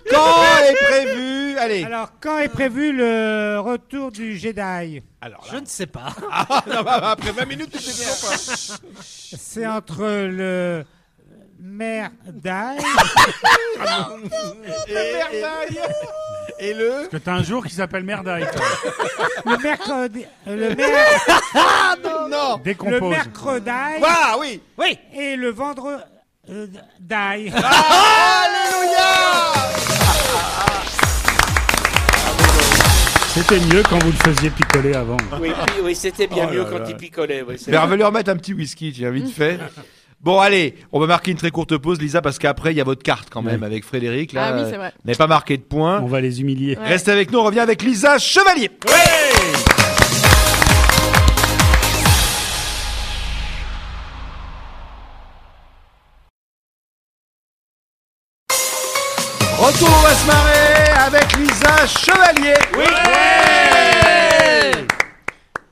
Quand est prévu Allez. Alors, quand est prévu le retour du Jedi? Alors Je ne sais pas. Ah, non, bah, bah, après 20 minutes, tu sais bien pas. C'est entre le maire d'Aille Et le Parce que t'as un jour qui s'appelle Merdaille. toi. le mercredi, le maire, Non le Décompose. mercredi Ah oui Oui. et le vendredi d'ail. C'était mieux quand vous le faisiez picoler avant. Oui, puis- oui, c'était bien Oh mieux là quand là. il picolait. oui, c'est Mais on vrai. va lui remettre un petit whisky, tiens, vite fait. Bon, allez, on va marquer une très courte pause, Lisa, parce qu'après, il y a votre carte quand même Oui. avec Frédéric. Là, Ah oui, c'est vrai. Vous n'avez pas marqué de points. On va les humilier. Ouais. Restez avec nous, on revient avec Lisa Chevalier. Retour, on va se marrer avec Lisa Chevalier. Oui.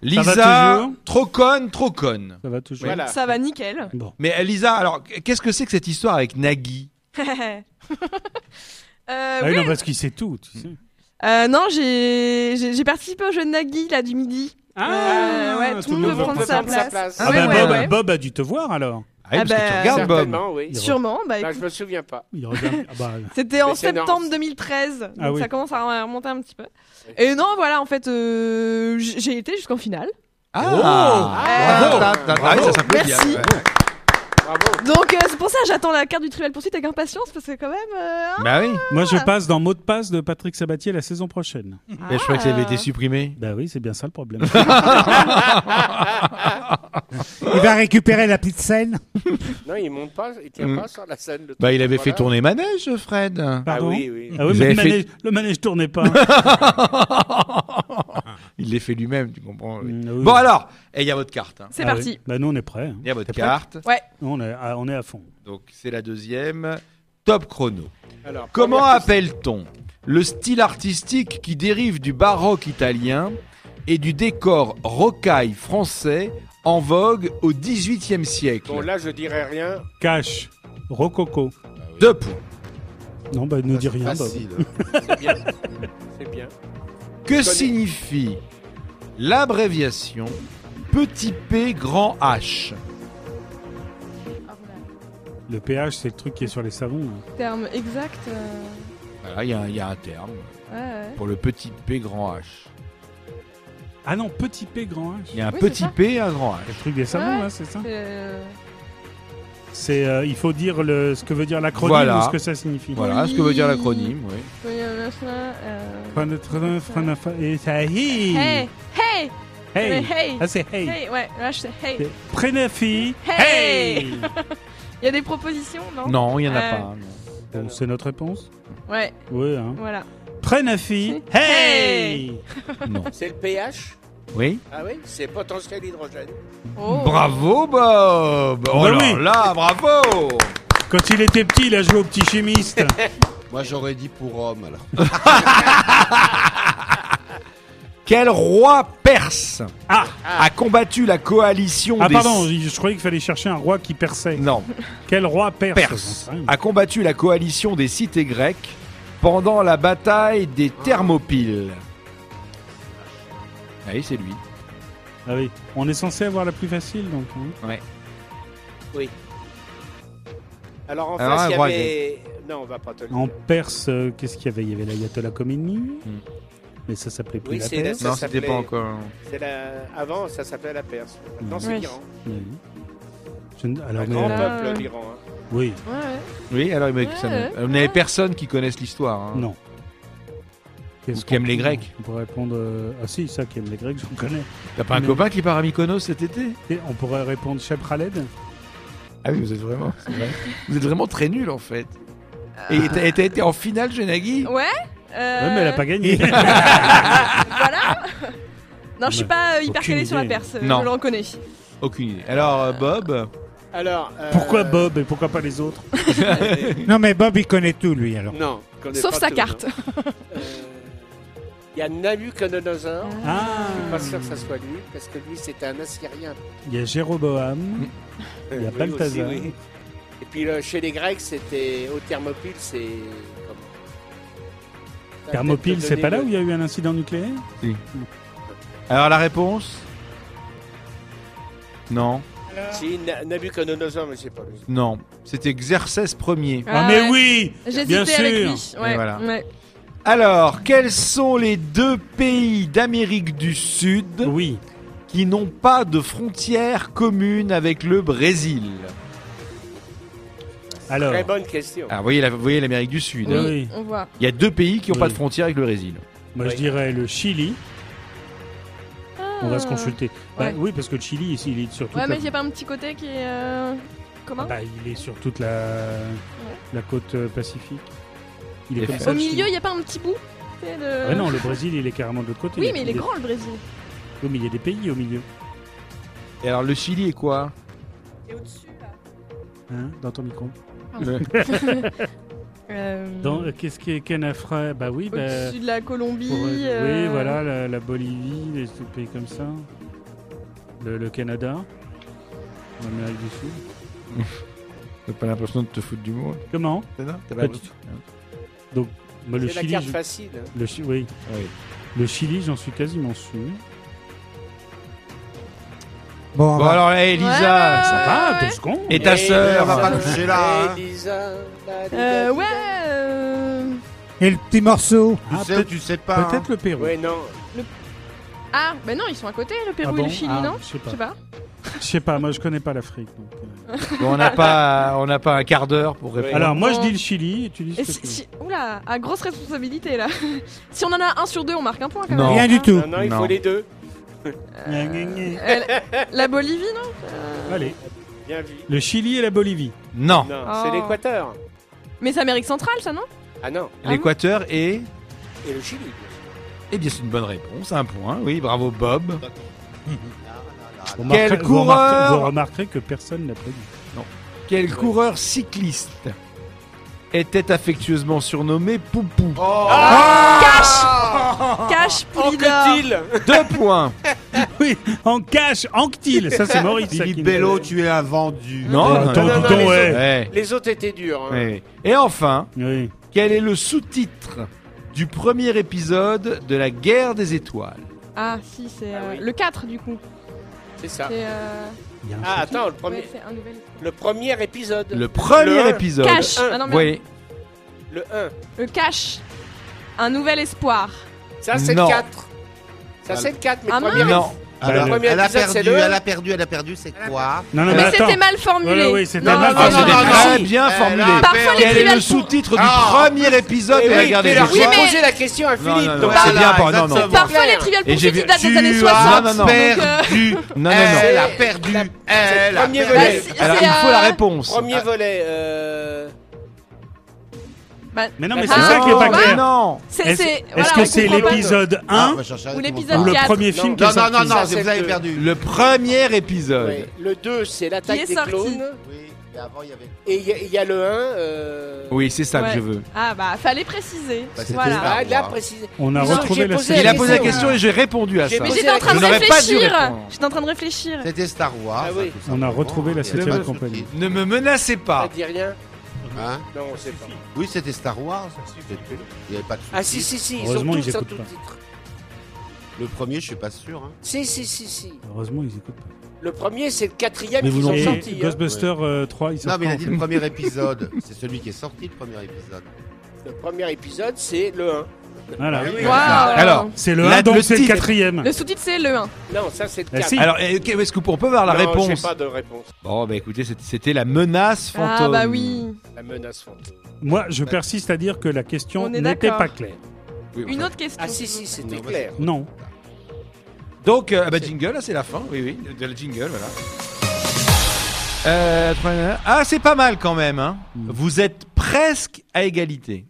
Lisa, trop conne, trop conne. Ça va toujours Voilà. Ça va nickel. Bon. Mais euh, Lisa, alors, qu'est-ce que c'est que cette histoire avec Nagui Euh, Ah oui, oui. non, parce qu'il sait tout, tu sais. Euh, non, j'ai j'ai j'ai participé au jeu de Nagui là du midi. Euh, ouais, tout le monde veut prendre sa place. Ah, Ouais, bah, ouais, Bob, ouais. Bob a dû te voir alors. Ah oui, Ah parce que tu bah, regardes Bob. Certainement, oui. Sûrement. Bah, écoute, je me souviens pas. Il regarde. Ah bah, C'était en c'est septembre normal. 2013, donc Ah oui. ça commence à remonter un petit peu. Et non, voilà, en fait, euh, j'ai été jusqu'en finale. Ah, Ah, bravo. Ah, s'applaudit, Merci. Donc euh, c'est pour ça que j'attends la carte du Trivial Poursuite avec impatience parce que quand même. euh, hein. Bah oui. Moi, je passe dans mot de passe de Patrick Sabatier la saison prochaine. Mais je crois que ça avait été Ah. supprimé. Bah oui, c'est bien ça le problème. Il va récupérer la petite scène. Non, il monte pas, il tient Mm. pas sur la scène. le Bah, truc, il avait fait voilà. tourner manège, Fred. Ah Pardon oui, oui. Ah oui, Vous mais avez le fait- manège, le manège tournait pas. Il l'ait fait lui-même, tu comprends. oui. Mm, oui. Bon alors, et il y a votre carte. hein. C'est Ah parti. oui. Bah nous, on est prêts. hein. Il y a votre prêt carte. Nous, On est, à, on est à fond. Donc c'est la deuxième. Top chrono. Alors, Comment appelle-t-on le style artistique qui dérive du baroque italien et du décor rocaille français en vogue au XVIIIe siècle? Bon, là, je dirais rien. Cash, rococo. Deux points. Non, bah ne dis rien. Bob. Facile. C'est bien. C'est bien. Que signifie l'abréviation petit p grand H Le pH, c'est le truc qui est sur les savons. hein. Terme exact. euh, Voilà, il y, a un- il y a un terme Ouais, ouais. pour le petit p grand H. Ah non, petit P, grand H. Il y a un Oui, c'est petit ça. p et un grand Le H. truc des savons, Ouais. là, c'est ça C'est, euh, C'est, euh, il faut dire le, ce que veut dire l'acronyme Voilà. ou ce que ça signifie. Voilà ce que veut dire l'acronyme. Oui. euh, Et ça, hey, Hey, hey, hey. hey, Ah, c'est hey. hey, ouais, là je sais, hey. Prénafi, Hey. hey. Il y a des propositions, non? Non, il n'y en a Euh, pas. non. Bon, c'est notre réponse? Ouais, Oui, hein. voilà. Prénafi, Hey. hey. Non. C'est le pH Oui. Ah oui C'est potentiel hydrogène. Oh. Bravo Bob Oh Bah là oui. là, bravo Quand il était petit, il a joué au petit chimiste. Moi, j'aurais dit pour homme, alors. Quel roi perse Ah. a combattu la coalition ah des... pardon, je, je croyais qu'il fallait chercher un roi qui perçait. Non, Quel roi perse? Perse a combattu la coalition des cités grecques pendant la bataille des Thermopyles. Ah oui, c'est lui. Ah oui, on est censé avoir la plus facile donc. hein. Alors en Alors, face, il y roi avait. Non, on va pas te le dire. En Perse, euh, qu'est-ce qu'il y avait? Il y avait l'ayatollah Khomeini, mais ça s'appelait plus Oui, la Perse. Ça non, c'était s'appelait- pas encore... C'est la... Avant, ça s'appelait la Perse. Maintenant, c'est Oui. l'Iran. Oui. Je Alors, Un mais, grand euh, peuple, l'Iran. hein. oui, Ouais, ouais. Oui, alors mais Ouais, ça ouais. vous n'avez personne qui connaisse l'histoire. hein. non. Ou qui aime les Grecs. On pourrait répondre. euh, Ah si, ça qui aime les Grecs, j'en connais. T'as pas un Mais- copain qui part à Mykonos cet été? Et on pourrait répondre Cheb Khaled. Ah oui, vous êtes vraiment... vrai. Vous êtes vraiment très nul en fait. Et t'as et t'as été en finale, Genagui Ouais. euh, Ouais, mais elle a pas gagné. Voilà. non, je suis pas euh, hyper calée sur la. Perse, euh, Non. je le reconnais. Aucune idée. Alors, euh, Bob? Alors. euh, pourquoi Bob et pourquoi pas les autres? Euh, Non, mais Bob, il connaît tout, lui, alors. Non. je connais Sauf pas sa tout, carte. non. Euh, Il y a Nabucodonosor. Ah, Je suis pas sûr que ça soit lui, parce que lui, c'était un Assyrien. il y a Jéroboam. Il y a Balthazar. aussi, oui. Et puis le- chez les Grecs, c'était au Thermopyle, c'est comment Thermopyle, c'est pas là où il y a eu un incident nucléaire Alors la réponse? Non, Si, Na- Nabucodonosor, mais c'est pas lui. non. C'était Xerxès Ier. Ah, Ah mais ouais. oui J'hésitais Bien avec sûr. lui. Ouais, Et voilà. ouais. Alors, quels sont les deux pays d'Amérique du Sud Oui. qui n'ont pas de frontière commune avec le Brésil? Alors, Très bonne question. Alors, vous voyez la- vous voyez l'Amérique du Sud. Oui. hein. Oui. On voit. Il y a deux pays qui n'ont Oui. pas de frontière avec le Brésil. moi je Oui. dirais le Chili. On va se consulter. Bah, ouais. oui, parce que le Chili, ici, il est sur toute Ouais, la... mais il n'y a pas un petit côté qui est. euh, Comment Bah, il est sur toute la, la côte euh, pacifique. Il est comme ça. Au le milieu, il n'y a pas un petit bout sais, de... Ah non, le Brésil, il est carrément de l'autre côté. Oui, mais il est grand le Brésil. Oui, mais il y a des pays au milieu. Et alors, le Chili est quoi Et au-dessus, là. Hein, dans ton micro. Le- Euh, Dans, euh, Qu'est-ce qui est Canafra? Bah oui, bah, Au-dessus de la Colombie. pour- oui, euh, voilà, la, la Bolivie, les pays comme ça. Le, le Canada. L'Amérique du Sud. T'as pas l'impression de te foutre du mot Comment? T'as Pas pas du l'impression Bah, Le C'est la Chili, carte je- facile. hein. le, Chi- oui. Oui. le Chili, j'en suis quasiment sûr. Bon, on Bon va- alors, hey, Elisa, Ouais, Ça ouais, va, ouais. deux secondes. et ta Et sœur on va pas Elisa, toucher là, hein. Elisa, la- la- Euh, la- ouais. euh, Et le petit morceau Ah, Tu sais ou peut-être- tu sais pas hein. Peut-être le Pérou. Ouais, non. Ah, bah non, ils sont à côté, le Pérou Ah et bon le Chili, Ah, non Je sais pas. Je sais pas, moi je connais pas l'Afrique. donc, euh. Bon, on n'a pas, on n'a pas un quart d'heure pour répondre. Alors moi je dis le Chili et tu dis ce Et que si, tu veux. si- Oula, à grosse responsabilité là. si on en a un sur deux, on marque un point quand Non. même. Rien du tout. Non, non, il Non. faut les deux. Gna, gna, gna. Euh, la Bolivie, non Allez, Bien vu. le Chili et la Bolivie. non. Non, Oh. c'est l'Équateur. Mais c'est Amérique centrale, ça, non Ah non. L'Équateur est. Et le Chili. Eh bien, c'est une bonne réponse, un point. Oui, bravo Bob. Vous Quel remarquerez- coureur Vous remarquerez que personne n'a prédit. Quel coureur cycliste était affectueusement surnommé Poupou Cash, Oh, Poulidor. que t-il Deux points. Oui, en cash, Anctil, ça c'est Maurice. ça, qui Philippe nous- Bello, tu es un vendu. Non, non, attends, non, dis non, donc, les ouais. Ouais, Les autres étaient durs. hein. ouais. Et enfin, Oui. quel est le sous-titre du premier épisode de la guerre des étoiles Ah, si, c'est Ah euh, oui. le 4 du coup. C'est ça. C'est. Euh... Ah, attends, le premier, ouais, c'est un nouvel. le premier épisode. Le premier Le épisode. Cash un. Ah non, merde. Oui. Le 1. Le cash. Un nouvel espoir. Ça, c'est le 4. Ça, c'est le 4, mais Ah, le premier Non. Alors, le premier elle a épisode, c'est perdu, le- elle a perdu, elle a perdu, c'est quoi Non, non, Mais mais attends. c'était mal formulé. Ouais, ouais, c'était Non, mal non, Ah, non, c'était non, très non. bien formulé. a Parfois, perdu. les Quel est le font- sous-titre du Ah. premier épisode Eh de la oui, guerre mais des alors, Oui, j'ai mais- posé la question à Non, Philippe. non, non, donc c'est voilà, bien pas- non, non. exactement. Parfois, les Clair. trivial Et j'ai poursuites, vu- datent des Tu années as 60. Non, non, non. donc, euh, perdu. Non, non, non. Elle a perdu. Elle a premier perdu. volet. c'est- Alors, c'est, il faut la réponse. Premier volet. euh, bah, Mais non, mais Ah, c'est ça qui est pas clair. non. C'est. Est-ce c'est- est-ce voilà, que c'est l'épisode Ah, 1 on va chercher la Ou l'épisode ou le premier film Non, qui est Non, non, sorti non, non, Ça, vous avez perdu. Le premier épisode. Le 2, c'est l'attaque Qui est des sorti clones. Oui, et avant, il y avait. Et il y a- il y, a le 1. euh, Oui, c'est ça Ouais. que je veux. Ah, bah, fallait préciser. Bah, Voilà. Ah, il a précisé. On a retrouvé la. Il a posé la question. et j'ai répondu à ça. Mais j'étais en train de Je n'aurais pas dû réfléchir. répondre. J'étais en train de réfléchir. C'était Star Wars. Ah On a retrouvé la Il y avait septième pas de compagnie. Ne me menacez pas. rien Hein Non, on sait pas. Oui, c'était Star Wars. Il n'y avait pas de Ah, si, si, si. Ils Heureusement, sont ils tous en écoutent pas. titre. Le premier, je suis pas sûr. hein. Si, si, si, si. Heureusement, ils écoutent pas. Le premier, c'est le quatrième Mais qu'ils vous ont Et sorti. hein. Ghostbusters euh, 3, ils Non, mais il quand, a en dit fait le premier épisode. C'est celui qui est sorti, le premier épisode. Le premier épisode, c'est le 1. Voilà. Ah. Waouh. Alors, C'est le La- 1, donc le c'est le quatrième. Le sous-titre, c'est le 1. Non, ça, c'est le Ah, 4. si. Alors, est-ce que on peut avoir la non, réponse pas de réponse. Bon, bah écoutez, c'était- la menace Ah, fantôme. bah oui. La menace fantôme. Moi, je persiste à dire que la question On est n'était pas claire. Oui, Une autre question. Ah, si, si, c'était bah, clair. Non. Donc, euh, ah bah jingle, là c'est la fin, oui, oui, de la jingle, voilà. Euh, ah, c'est pas mal quand même, hein. Mm. Vous êtes presque à égalité.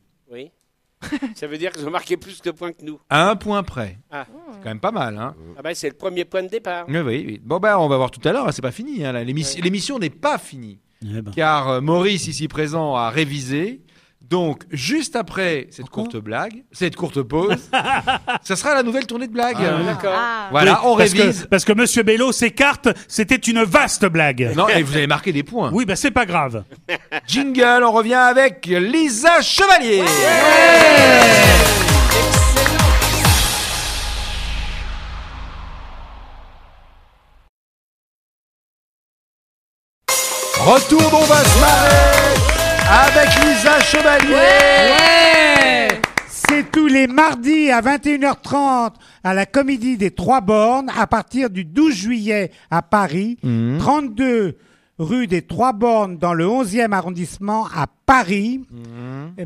Ça veut dire qu'ils ont marqué plus de points que nous. À un point près. Ah. C'est quand même pas mal, hein. Ah bah, c'est le premier point de départ. Oui, oui, oui. Bon, bah, on va voir tout à l'heure, hein, c'est pas fini, hein, là. L'émission Ouais. l'émission n'est pas finie. Eh ben. Car euh, Maurice, ici présent, a révisé. Donc, juste après cette courte blague, cette courte pause, ça sera la nouvelle tournée de blagues. D'accord. Ah. Voilà, on parce révise. Que, parce que Monsieur Bello s'écarte, c'était une vaste blague. Non, et vous avez marqué des points. Oui, bah c'est pas grave. Jingle, on revient avec Lisa Chevalier. Retour d'on va se marrer avec Lisa Chevalier. C'est tous les mardis à 21h30 à la Comédie des Trois Bornes à partir du 12 juillet à Paris, 32 rue des Trois Bornes dans le 11e arrondissement à Paris,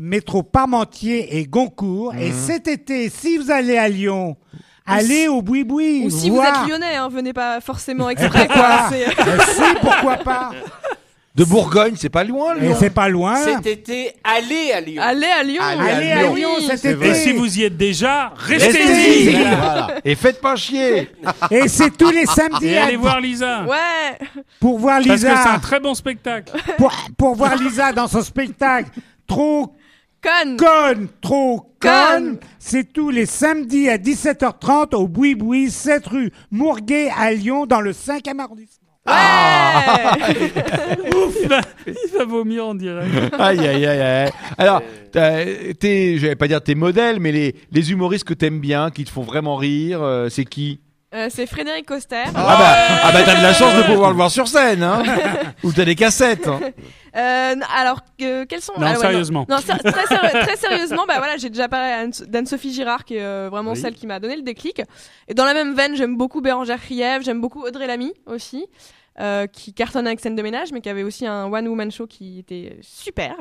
métro Parmentier et Goncourt. Et cet été, si vous allez à Lyon, allez au Boui-Boui. Ou si voir. vous êtes lyonnais, hein, venez pas forcément exprès. quoi. C'est- Euh, si, pourquoi pas De Bourgogne, c'est pas loin, Et Lyon. c'est pas loin. Cet été, allez à Lyon. Allez à Lyon. Allez à Lyon cet Et été. si vous y êtes déjà, Restez-y. restez-y. Voilà. Et faites pas chier. Et c'est tous les samedis Et à- allez voir Lisa. Ouais. pour voir Parce que c'est Lisa. un très bon spectacle. Pour, pour voir Lisa dans son spectacle. Trop Conne. conne, trop conne. Conne. C'est tous les samedis à 17h30 au Boui Boui, 7 rue Mourguet à Lyon, dans le 5e arrondissement. Il va, il va vomir en direct. Aïe, aïe, aïe, aïe. Alors, t'as- t'es, je vais pas dire tes modèles, mais les, les humoristes que t'aimes bien, qui te font vraiment rire, euh, c'est qui? Euh, c'est Frédéric Coster. ah, bah, ah bah t'as de la chance de pouvoir le voir sur scène, hein Ou t'as des cassettes. hein. Euh, alors, que- quels sont Non, Ah ouais, sérieusement. Non, très, séri- très sérieusement, bah voilà, j'ai déjà parlé d'Anne-Sophie Girard, qui est euh, vraiment Oui. celle qui m'a donné le déclic. Et dans la même veine, j'aime beaucoup Bérangère Krief, j'aime beaucoup Audrey Lamy aussi, euh, qui cartonne avec scène de ménage, mais qui avait aussi un one-woman show qui était super.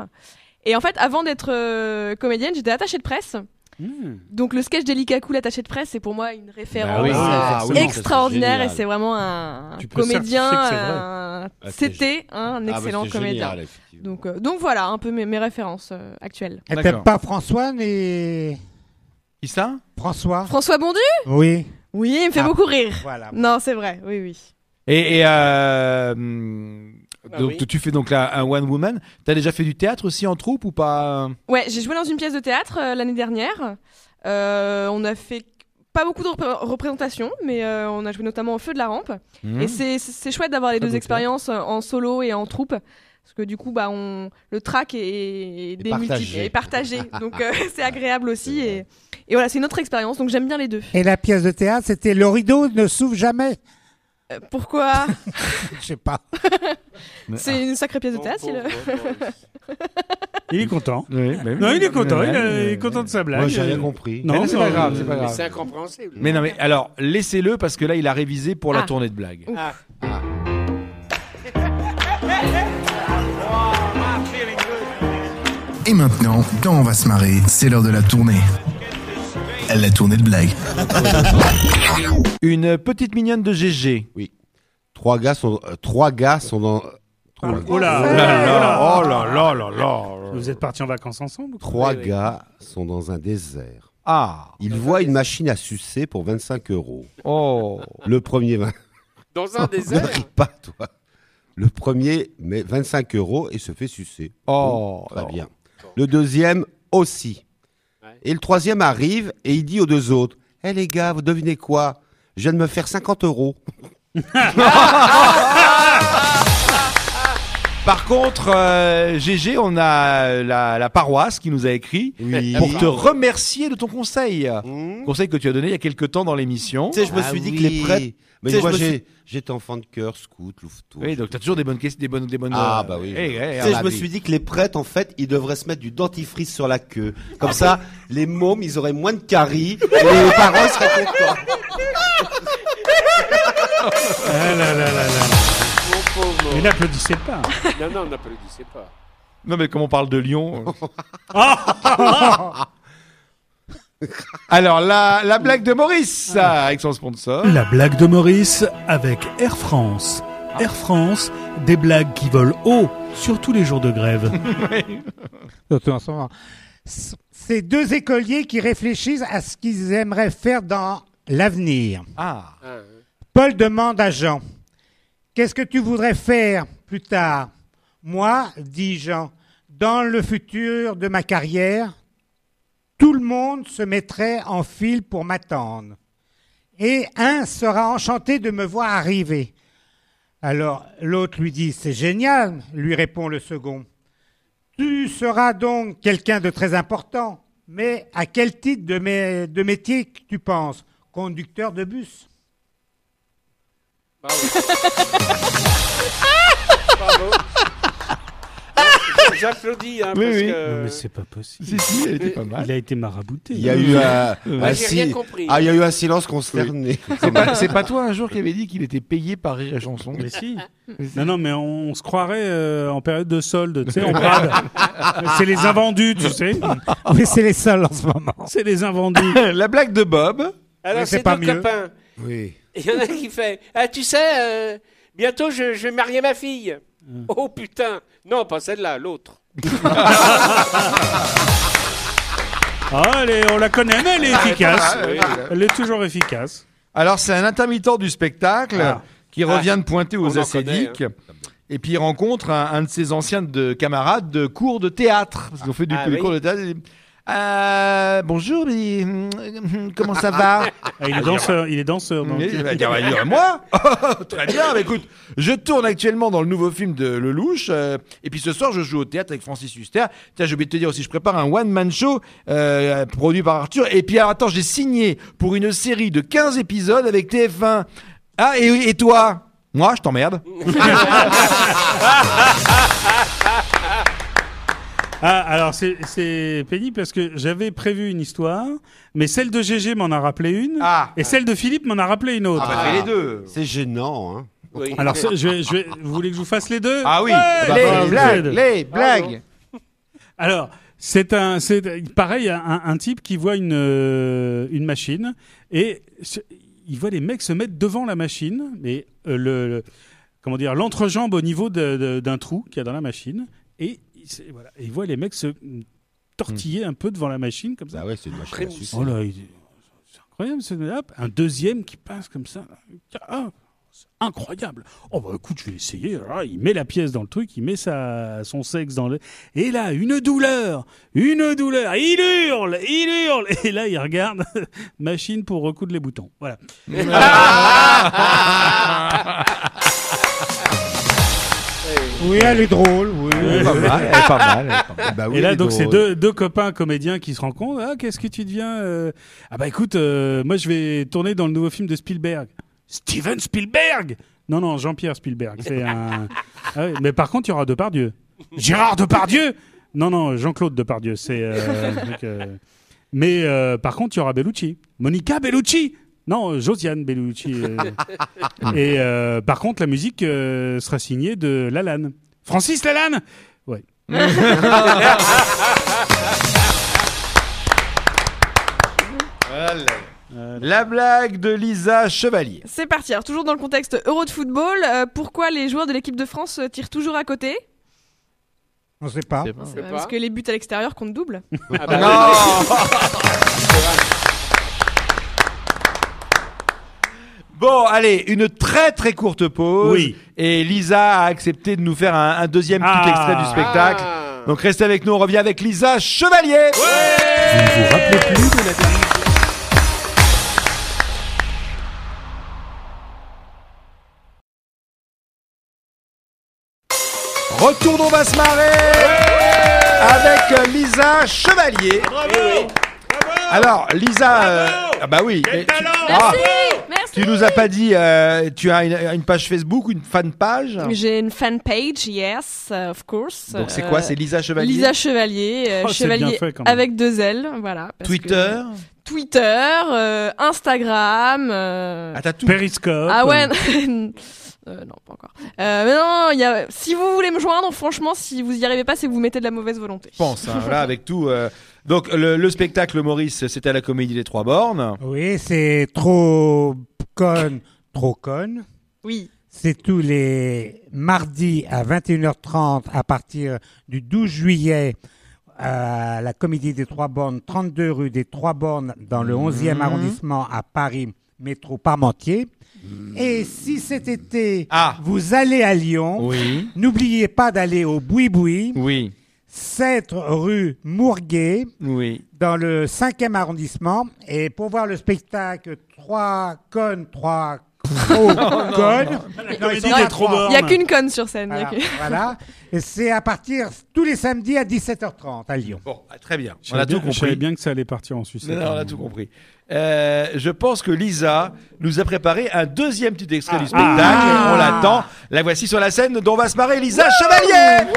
Et en fait, avant d'être euh, comédienne, j'étais attachée de presse. Hmm. Donc le sketch d'Elikaku, l'attaché de presse, c'est pour moi une référence oui, euh, ah, forcément, extraordinaire et c'est vraiment un Tu comédien, vrai. un- Ah, c'était hein, un Ah, bah, excellent comédien. génial, effectivement. Donc, euh, donc voilà un peu mes, mes références euh, actuelles. Et D'accord. t'aimes pas François et Qui ça? François François Bondu? Oui. Oui, il me fait Ah. beaucoup rire. Voilà. Non, c'est vrai, oui, oui. Et, et euh, Ah donc oui. tu fais donc là un one woman. T'as déjà fait du théâtre aussi en troupe ou pas Ouais, j'ai joué dans une pièce de théâtre euh, l'année dernière. Euh, on a fait pas beaucoup de repré- représentations, mais euh, on a joué notamment au Feu de la Rampe. Et c'est- c'est chouette d'avoir les Très deux expériences euh, en solo et en troupe. Parce que du coup, bah, on, le track est, est partagé. est partagé. donc euh, c'est agréable aussi. Et, et voilà, c'est une autre expérience, donc j'aime bien les deux. Et la pièce de théâtre, c'était Le rideau ne s'ouvre jamais. Euh, pourquoi Je sais pas. C'est une sacrée pièce de théâtre. il- est content. Oui, bah oui. Non, il est content. Il, est- ouais, il est content de sa blague. Moi, j'ai rien compris. Mais non, c'est pas euh, grave, c'est pas grave. c'est incompréhensible. Mais non, mais alors laissez-le parce que là il a révisé pour la Ah. tournée de blagues. Ah. Et maintenant, quand on va se marrer, c'est l'heure de la tournée. La tournée de blague. Une petite mignonne de GG. Trois gars sont, euh, trois gars sont dans. Oh là, Oh là là, oh là là là là. Vous êtes partis en vacances ensemble ou quoi Trois Oui, oui. gars sont dans un désert. Ah. Ils voient une machine à sucer pour 25 euros. Oh. Le premier, vingt- Dans un ne désert. ris pas, toi. Le premier met 25 euros et se fait sucer. Oh. Très bien. Le deuxième aussi. Et le troisième arrive et il dit aux deux autres Eh les gars, vous devinez quoi? Je viens de me faire 50 euros. Par contre, euh, GG, on a la, la paroisse qui nous a écrit Oui. pour te remercier de ton conseil. Mmh. Conseil que tu as donné il y a quelque temps dans l'émission. Tu sais, je me Ah suis dit oui. que les prêtres. Mais Tu sais, moi, je j'ai- suis- j'étais enfant de cœur, scout, louveteau. Oui, donc tu as toujours des bonnes questions, des bonnes, des bonnes. Ah, euh, bah oui. eh, eh, Tu on sais, a je me suis dit que les prêtres, en fait, ils devraient se mettre du dentifrice sur la queue. Comme ça, les mômes, ils auraient moins de caries et les parents seraient contents. Ah là là là là. Mon pauvre. Mais n'applaudissez pas. Non, non, n'applaudissez pas. Non, mais comme on parle de Lyon. euh. Alors, la, la blague de Maurice, ça, avec son sponsor. La blague de Maurice avec Air France. Air France, des blagues qui volent haut, surtout les jours de grève. Surtout en ce moment. C- C'est deux écoliers qui réfléchissent à ce qu'ils aimeraient faire dans l'avenir. Ah. Ah, hein. Paul demande à Jean Qu'est-ce que tu voudrais faire plus tard? Moi, dit Jean, Dans le futur de ma carrière, tout le monde se mettrait en file pour m'attendre. Et un sera enchanté de me voir arriver. Alors l'autre lui dit C'est génial, lui répond le second. Tu seras donc quelqu'un de très important. Mais à quel titre de, mé- de métier tu penses? Conducteur de bus. J'applaudis, hein, Oui, parce oui. que... Non, mais c'est pas possible. Si, si, elle était pas mal. Il a été marabouté. Il y a eu un, Moi, un j'ai si- rien compris. Ah, il y a eu un silence consterné. C'est pas, toi un jour qui avait dit qu'il était payé par Rire et Chanson Mais si. Non, non, mais on, se croirait euh, en période de solde. Tu sais, on. C'est les invendus, tu sais. Oui, c'est les seuls en ce moment. C'est les invendus. La blague de Bob. Alors, Mais c'est c'est pas deux mieux. copains. Oui. Il y en a qui fait Ah, tu sais, euh, bientôt je, je vais marier ma fille. Oh putain Non, pas celle-là, l'autre. Ah, elle est- on la connaît, mais elle est efficace. Ah, ouais. Elle est toujours efficace. Alors c'est un intermittent du spectacle Ah. qui revient de pointer aux en acédiques. Et puis il rencontre un, un de ses anciens de camarades de cours de théâtre. Parce qu'on fait du Ah oui. cours de théâtre. Euh, bonjour, mais, hum, comment ça va? Ah, il est danseur. Il est danseur. donc. Il va dire, il va dire, moi Très bien, mais écoute, je tourne actuellement dans le nouveau film de Lelouch, euh, et puis ce soir je joue au théâtre avec Francis Huster. Tiens, j'ai oublié de te dire aussi, je prépare un one-man show euh, produit par Arthur, et puis alors, attends, j'ai signé pour une série de 15 épisodes avec TF1. Ah, et, et toi? Moi, je t'emmerde. Ah, alors c'est c'est pénible parce que j'avais prévu une histoire, mais celle de GG m'en a rappelé une, Ah, et celle de Philippe m'en a rappelé une autre. ah bah, les deux. C'est gênant, hein. Oui. Alors je vais, je vais, vous voulez que je vous fasse les deux? Ah oui, Ouais, les bah, blagues, les blagues. Alors, c'est un, c'est pareil, un, un type qui voit une, euh, une machine et il voit les mecs se mettre devant la machine, mais euh, le, le- comment dire, l'entrejambe au niveau d'un trou qu'il y a dans la machine et il, se- voilà, et il voit les mecs se tortiller un peu devant la machine comme ça. Bah ouais, c'est une machine à Très sucer. Oh là, il- c'est incroyable, hop, un deuxième qui passe comme ça. Ah, c'est incroyable. Oh bah écoute, je vais essayer. Alors, il met la pièce dans le truc, il met sa, son sexe dans le. Et là, une douleur, une douleur. Il hurle, il hurle. Et là, il regarde, machine pour recoudre les boutons. Voilà. Oui, elle est drôle. Oui. Elle est pas mal, elle est pas mal, elle est pas mal. Bah oui, et là, donc, c'est deux, deux copains comédiens qui se rencontrent. Ah, qu'est-ce que tu deviens euh? Ah, bah écoute, euh, moi, je vais tourner dans le nouveau film de Spielberg. Steven Spielberg? Non, non, Jean-Pierre Spielberg. C'est un. Ah oui, mais par contre, il y aura Depardieu. Gérard Depardieu? Non, non, Jean-Claude Depardieu. C'est. euh, donc, euh, Mais euh, par contre, il y aura Bellucci. Monica Bellucci non, Josiane Bellucci. euh. Et euh, par contre, la musique euh, sera signée de Lalanne. Francis Lalanne Ouais. La blague de Lisa Chevalier. C'est parti. Alors, toujours dans le contexte Euro de football, euh, pourquoi les joueurs de l'équipe de France euh, tirent toujours à côté? On sait pas. C'est pas- sais Euh, pas. Parce que les buts à l'extérieur comptent double. Ah bah Bon, allez, une très très courte pause. Oui. Et Lisa a accepté de nous faire un, un deuxième petit Ah. extrait du spectacle. Ah. Donc restez avec nous, on revient avec Lisa Chevalier. Vous ne vous rappelez plus de la Retour on va se marrer avec euh, Lisa Chevalier. Alors, Lisa, euh, ah bah oui. mais tu, ah, Merci. tu nous as pas dit, euh, tu as une, une page Facebook, une fan page. J'ai une fan page, yes, uh, of course. Donc c'est Euh, quoi? C'est Lisa Chevalier? Lisa Chevalier, euh, Oh, Chevalier fait, quand même. avec deux L, voilà. parce Twitter. que- Twitter, euh, Instagram. euh, Ah t'as tout. Periscope. Ah ouais. Euh, non, pas encore. Euh, mais non, il y a... si vous voulez me joindre, franchement, si vous y arrivez pas, c'est que vous mettez de la mauvaise volonté. Je pense, hein, là, avec tout. Donc le, le spectacle Maurice, c'était à la Comédie des Trois Bornes. Oui, c'est trop con, trop con. Oui. C'est tous les mardis à 21h30 à partir du 12 juillet à la Comédie des Trois Bornes, 32 rue des Trois Bornes dans le 11e arrondissement à Paris, métro Parmentier. Et si cet été Ah. vous allez à Lyon, Oui. n'oubliez pas d'aller au Boui-Boui. Oui. 7 rue Mourguet, Oui. dans le 5e arrondissement. Et pour voir le spectacle 3 connes, 3 connes. Il n'y a qu'une conne sur scène. Voilà, que- voilà. Et c'est à partir tous les samedis à 17h30 à Lyon. Bon, ah, très bien. On a tout bien- Je savais compris. bien que ça allait partir en Suisse. Non, non, on a tout compris. Euh, je pense que Lisa nous a préparé un deuxième petit extrait du spectacle. Ah. On l'attend. La voici sur la scène dont on va se marrer Lisa Chevalier.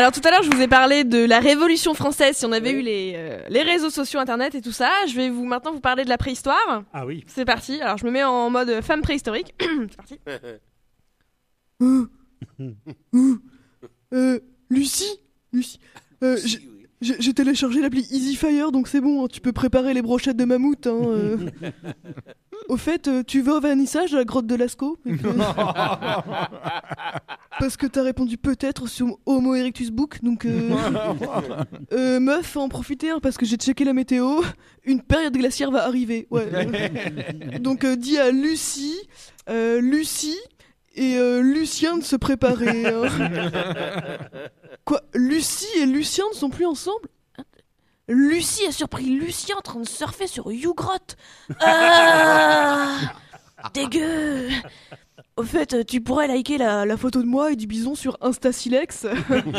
Alors tout à l'heure, je vous ai parlé de la Révolution française. Si on avait eu les, euh, les réseaux sociaux, Internet et tout ça, je vais vous maintenant vous parler de la préhistoire. Ah oui. C'est parti. Alors je me mets en mode femme préhistorique. C'est parti. Euh, Lucie Lucie euh, j'ai- téléchargé l'appli EasyFire, donc c'est bon, hein, tu peux préparer les brochettes de mammouth. Hein, euh. Au fait, euh, tu vas au vernissage à la grotte de Lascaux que- Parce que t'as répondu peut-être sur Homo erectus book, donc... Euh... euh, meuf, en profiter, hein, parce que j'ai checké la météo, une période glaciaire va arriver. Ouais. donc euh, dis à Lucie, euh, Lucie et euh, Lucien de se préparer. hein. Quoi Lucie et Lucien ne sont plus ensemble? Lucie a surpris Lucien en train de surfer sur YouGrot. Ah Dégueu Au fait, tu pourrais liker la, la photo de moi et du bison sur Instasilex.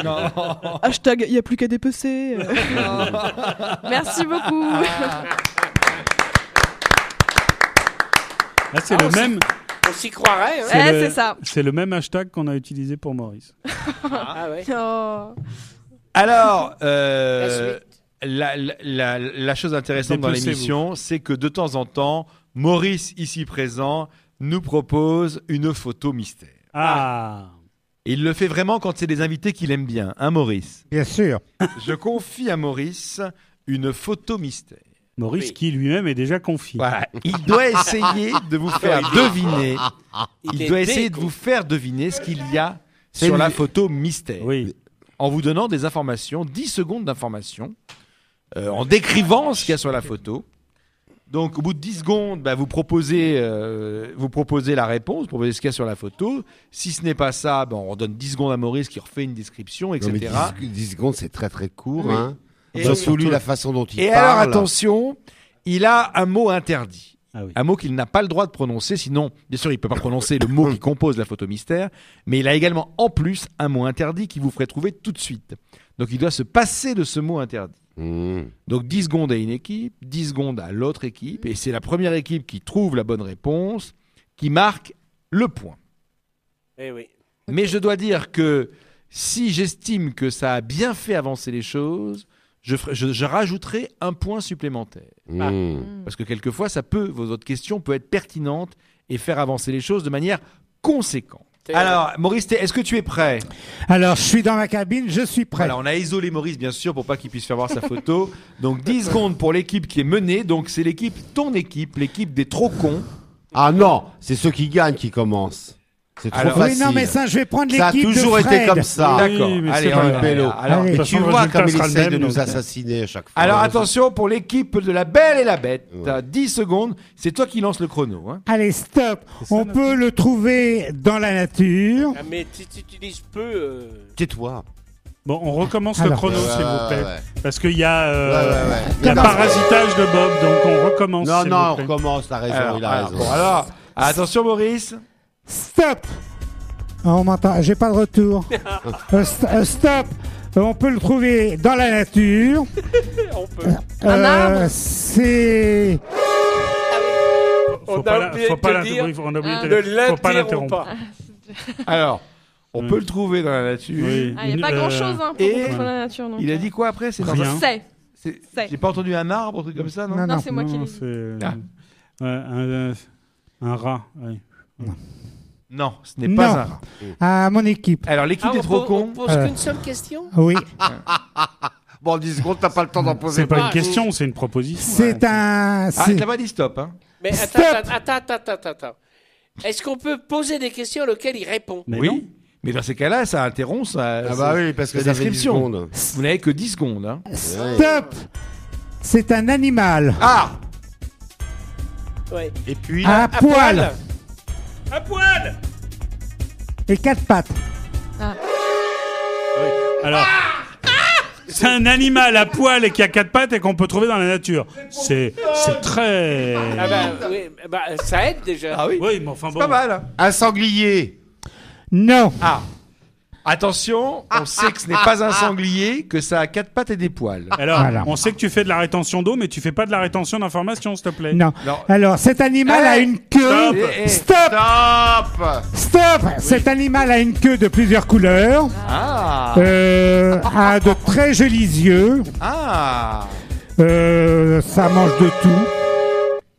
Hashtag y a plus qu'à dépecer. Merci beaucoup. C'est Ah, le on s'y- même. On s'y croirait. Hein. Le- c'est ça. C'est le même hashtag qu'on a utilisé pour Maurice. Ah ouais. Oh. Alors, euh, La chose intéressante dans l'émission, c'est que de temps en temps, Maurice, ici présent, nous propose une photo mystère. Ah. Il le fait vraiment quand c'est des invités qu'il aime bien, hein, Maurice? Bien sûr. Je confie à Maurice une photo mystère. Maurice Oui. qui lui-même est déjà confié. Voilà. Il doit essayer de vous faire deviner. Il doit essayer de vous faire deviner ce qu'il y a C'est sur lui. la photo mystère. Oui. En vous donnant des informations, 10 secondes d'informations, euh, en décrivant ce qu'il y a sur la photo. Donc, au bout de 10 secondes, bah, vous, proposez, euh, vous proposez la réponse, vous proposez ce qu'il y a sur la photo. Si ce n'est pas ça, bah, on donne 10 secondes à Maurice qui refait une description, Non, mais etc. 10, 10 secondes, c'est très très court. Oui. Hein. Et, Surtout la façon dont il et parle. alors, attention, il a un mot interdit. Ah oui. Un mot qu'il n'a pas le droit de prononcer, sinon, bien sûr, il peut pas prononcer le mot qui compose la photo mystère, mais il a également en plus un mot interdit qui vous ferait trouver tout de suite. Donc il doit se passer de ce mot interdit. Mmh. Donc 10 secondes à une équipe, 10 secondes à l'autre équipe, et c'est la première équipe qui trouve la bonne réponse qui marque le point. Eh oui. Mais je dois dire que si j'estime que ça a bien fait avancer les choses, je, ferai- je- je rajouterai un point supplémentaire. Mmh. Parce que quelquefois, ça peut, vos autres questions peuvent être pertinentes et faire avancer les choses de manière conséquente. C'est- Alors, Maurice, t'es- est-ce que tu es prêt? Alors, je suis dans ma cabine, je suis prêt. Voilà, on a isolé Maurice, bien sûr, pour pas qu'il puisse faire voir sa photo. Donc, 10 secondes pour l'équipe qui est menée. Donc, c'est l'équipe, ton équipe, l'équipe des trop cons. Ah non, c'est ceux qui gagnent qui commencent. C'est trop Alors- oui, facile. non, mais ça, je vais prendre Ça a l'équipe de toujours été Fred. comme ça. D'accord. oui, mais Allez, c'est on pas grave. Pélo. Alors, Allez. Et De tu vois le résultat comme il sera le essaye de même, nous donc. assassiner à chaque fois. alors, attention pour l'équipe de la Belle et la Bête. Ouais. T'as 10 secondes. C'est toi qui lance le chrono. Hein. Allez, stop. On peut le trouver dans la nature. Ah, mais tu tu utilises peu. euh, Tais-toi. Bon, on recommence le Alors. chrono, Ouais, s'il vous plaît. ouais, ouais. Parce qu'il y a, euh, Ouais, ouais, ouais. il y a D'accord. parasitage de Bob, donc on recommence. Non, s'il non, vous on plaît. recommence, t'as raison, Alors, il a alors, raison. bon, alors, attention, Maurice. Stop. Ah, On m'entend. J'ai pas de retour. Euh, st- euh, stop. Euh, On peut le trouver dans la nature. On peut. Un arbre C'est. Faut On pas oublié Ah. l'interrompre. Alors, on Oui. peut le trouver dans la nature. Oui. Ah, il n'y a pas Euh, grand chose hein, et- comprendre la nature. donc, Il a euh, dit quoi après? C'est dans un-. J'ai pas entendu un arbre, un truc comme ça, non? Non, Non, non. c'est moi qui l'ai dit. Ah. ouais, un, un rat. Non, ce n'est pas Non. un rat. À mon équipe. Alors, l'équipe Ah, des on trop pose- cons. On pose Euh. qu'une seule question? Oui. Bon, 10 secondes, t'as pas le temps d'en poser C'est pas une question, c'est une proposition. C'est un. Ah, c'est- t'as pas dit stop, hein Mais attends, Stop attends, attends, attends, attends, attends. Est-ce qu'on peut poser des questions auxquelles il répond? Mais Oui. non. Mais dans ces cas-là, ça interrompt ça. Ah bah oui, parce que la ça fait 10 description. secondes. Vous n'avez que 10 secondes. Hein. Stop. C'est un animal. Ah Ouais. Et puis, À À poil. À poil Et quatre pattes. Alors, c'est un animal à poil et qui a quatre pattes et qu'on peut trouver dans la nature. C'est c'est très. Ah bah, oui, bah, ça aide déjà. Ah oui, Oui, mais enfin bon. pas mal. Un sanglier. Non. Ah, attention, on sait que ce n'est pas un sanglier, que ça a quatre pattes et des poils. Alors, Voilà. on sait que tu fais de la rétention d'eau, mais tu fais pas de la rétention d'informations, s'il te plaît. Non. Non. Alors, cet animal a Hey, une queue. stop. Eh, eh. Stop Top Stop Cet animal a une queue de plusieurs couleurs, Ah, euh, a de très jolis yeux, ah. euh, ça mange de tout.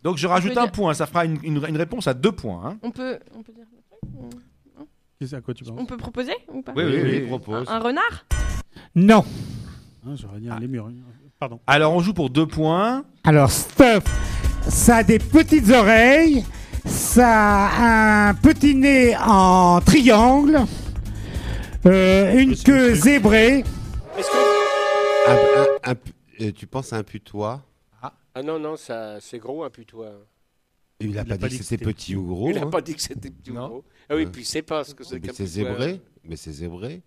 Donc je rajoute un dire- point, ça fera une, une- une réponse à deux points. hein. On peut, on peut dire. Qu'est-ce à quoi tu penses On peut proposer ou pas Oui, oui, oui. propose. Un renard Non. Ah, J'aurais dit un lémurien. Pardon. Alors on joue pour deux points. Alors, stop Ça a des petites oreilles, ça a un petit nez en triangle, euh, une que queue c'est zébrée. Est-ce que- Un- un- un pu- euh, tu penses à un putois? Ah non, non, ça, c'est gros un putois. Il a Il pas dit dit que c'était petit ou gros. Il n'a hein. pas dit que c'était petit ou gros. Ah oui, Hein. puis c'est pas ce que c'est Mais c'est zébré. Mais c'est zébré.